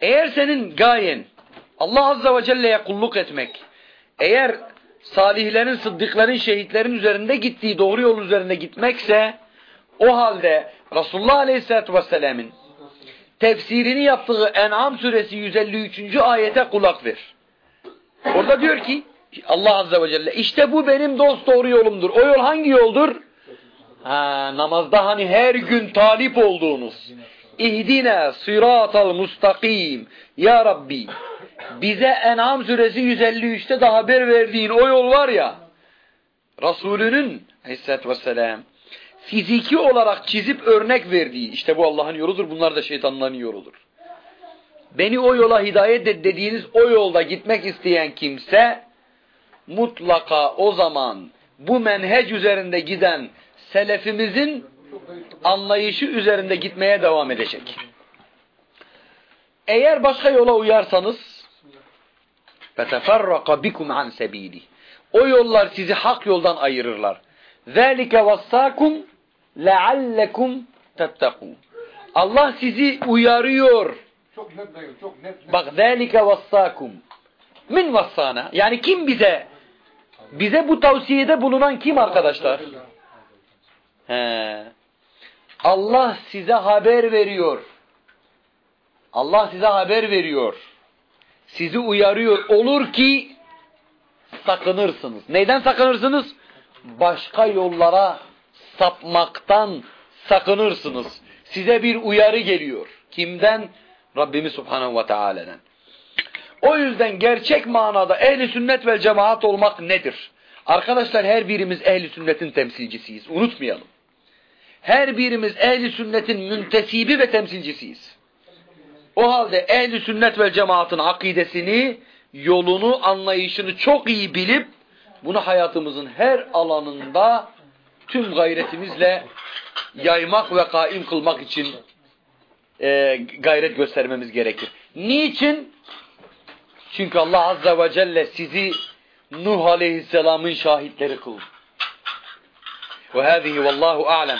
Eğer senin gayen Allah Azze ve Celle'ye kulluk etmek, eğer salihlerin, sıddıkların, şehitlerin üzerinde gittiği doğru yol üzerinde gitmekse, o halde Resulullah Aleyhisselatü Vesselam'ın tefsirini yaptığı En'am suresi 153. ayete kulak ver. Orada diyor ki Allah Azze ve Celle işte bu benim dost doğru yolumdur. O yol hangi yoldur? Ha, namazda hani her gün talip olduğunuz İhdine sıratal mustakim Ya Rabbi bize En'am suresi 153'te de haber verdiğin o yol var ya Resulünün aleyhissalatü vesselam fiziki olarak çizip örnek verdiği işte bu Allah'ın yoludur bunlar da şeytanların yoludur. Beni o yola hidayet et dediğiniz o yolda gitmek isteyen kimse mutlaka o zaman bu menhec üzerinde giden selefimizin anlayışı üzerinde gitmeye devam edecek. Eğer başka yola uyarsanız فَتَفَرَّقَ بِكُمْ عَنْ سَب۪يلِ O yollar sizi hak yoldan ayırırlar. ذَٰلِكَ وَصَّاكُمْ لَعَلَّكُمْ تَتَّقُونَ Allah sizi uyarıyor. Çok net dayı, çok net. net. Bak ذَٰلِكَ وَصَّاكُمْ Min vassana. Yani kim bize bize bu tavsiyede bulunan kim arkadaşlar? He. Allah size haber veriyor. Allah size haber veriyor. Sizi uyarıyor. Olur ki sakınırsınız. Neyden sakınırsınız? Başka yollara sapmaktan sakınırsınız. Size bir uyarı geliyor. Kimden? Rabbimiz Subhanahu ve Teala'dan. O yüzden gerçek manada ehli sünnet ve cemaat olmak nedir? Arkadaşlar her birimiz ehli sünnetin temsilcisiyiz. Unutmayalım. Her birimiz ehli sünnetin müntesibi ve temsilcisiyiz. O halde ehli sünnet ve cemaatın akidesini, yolunu, anlayışını çok iyi bilip bunu hayatımızın her alanında tüm gayretimizle yaymak ve kaim kılmak için e, gayret göstermemiz gerekir. Niçin? Çünkü Allah Azze ve Celle sizi Nuh Aleyhisselam'ın şahitleri kıldı. Ve hâzihi vallahu a'lem.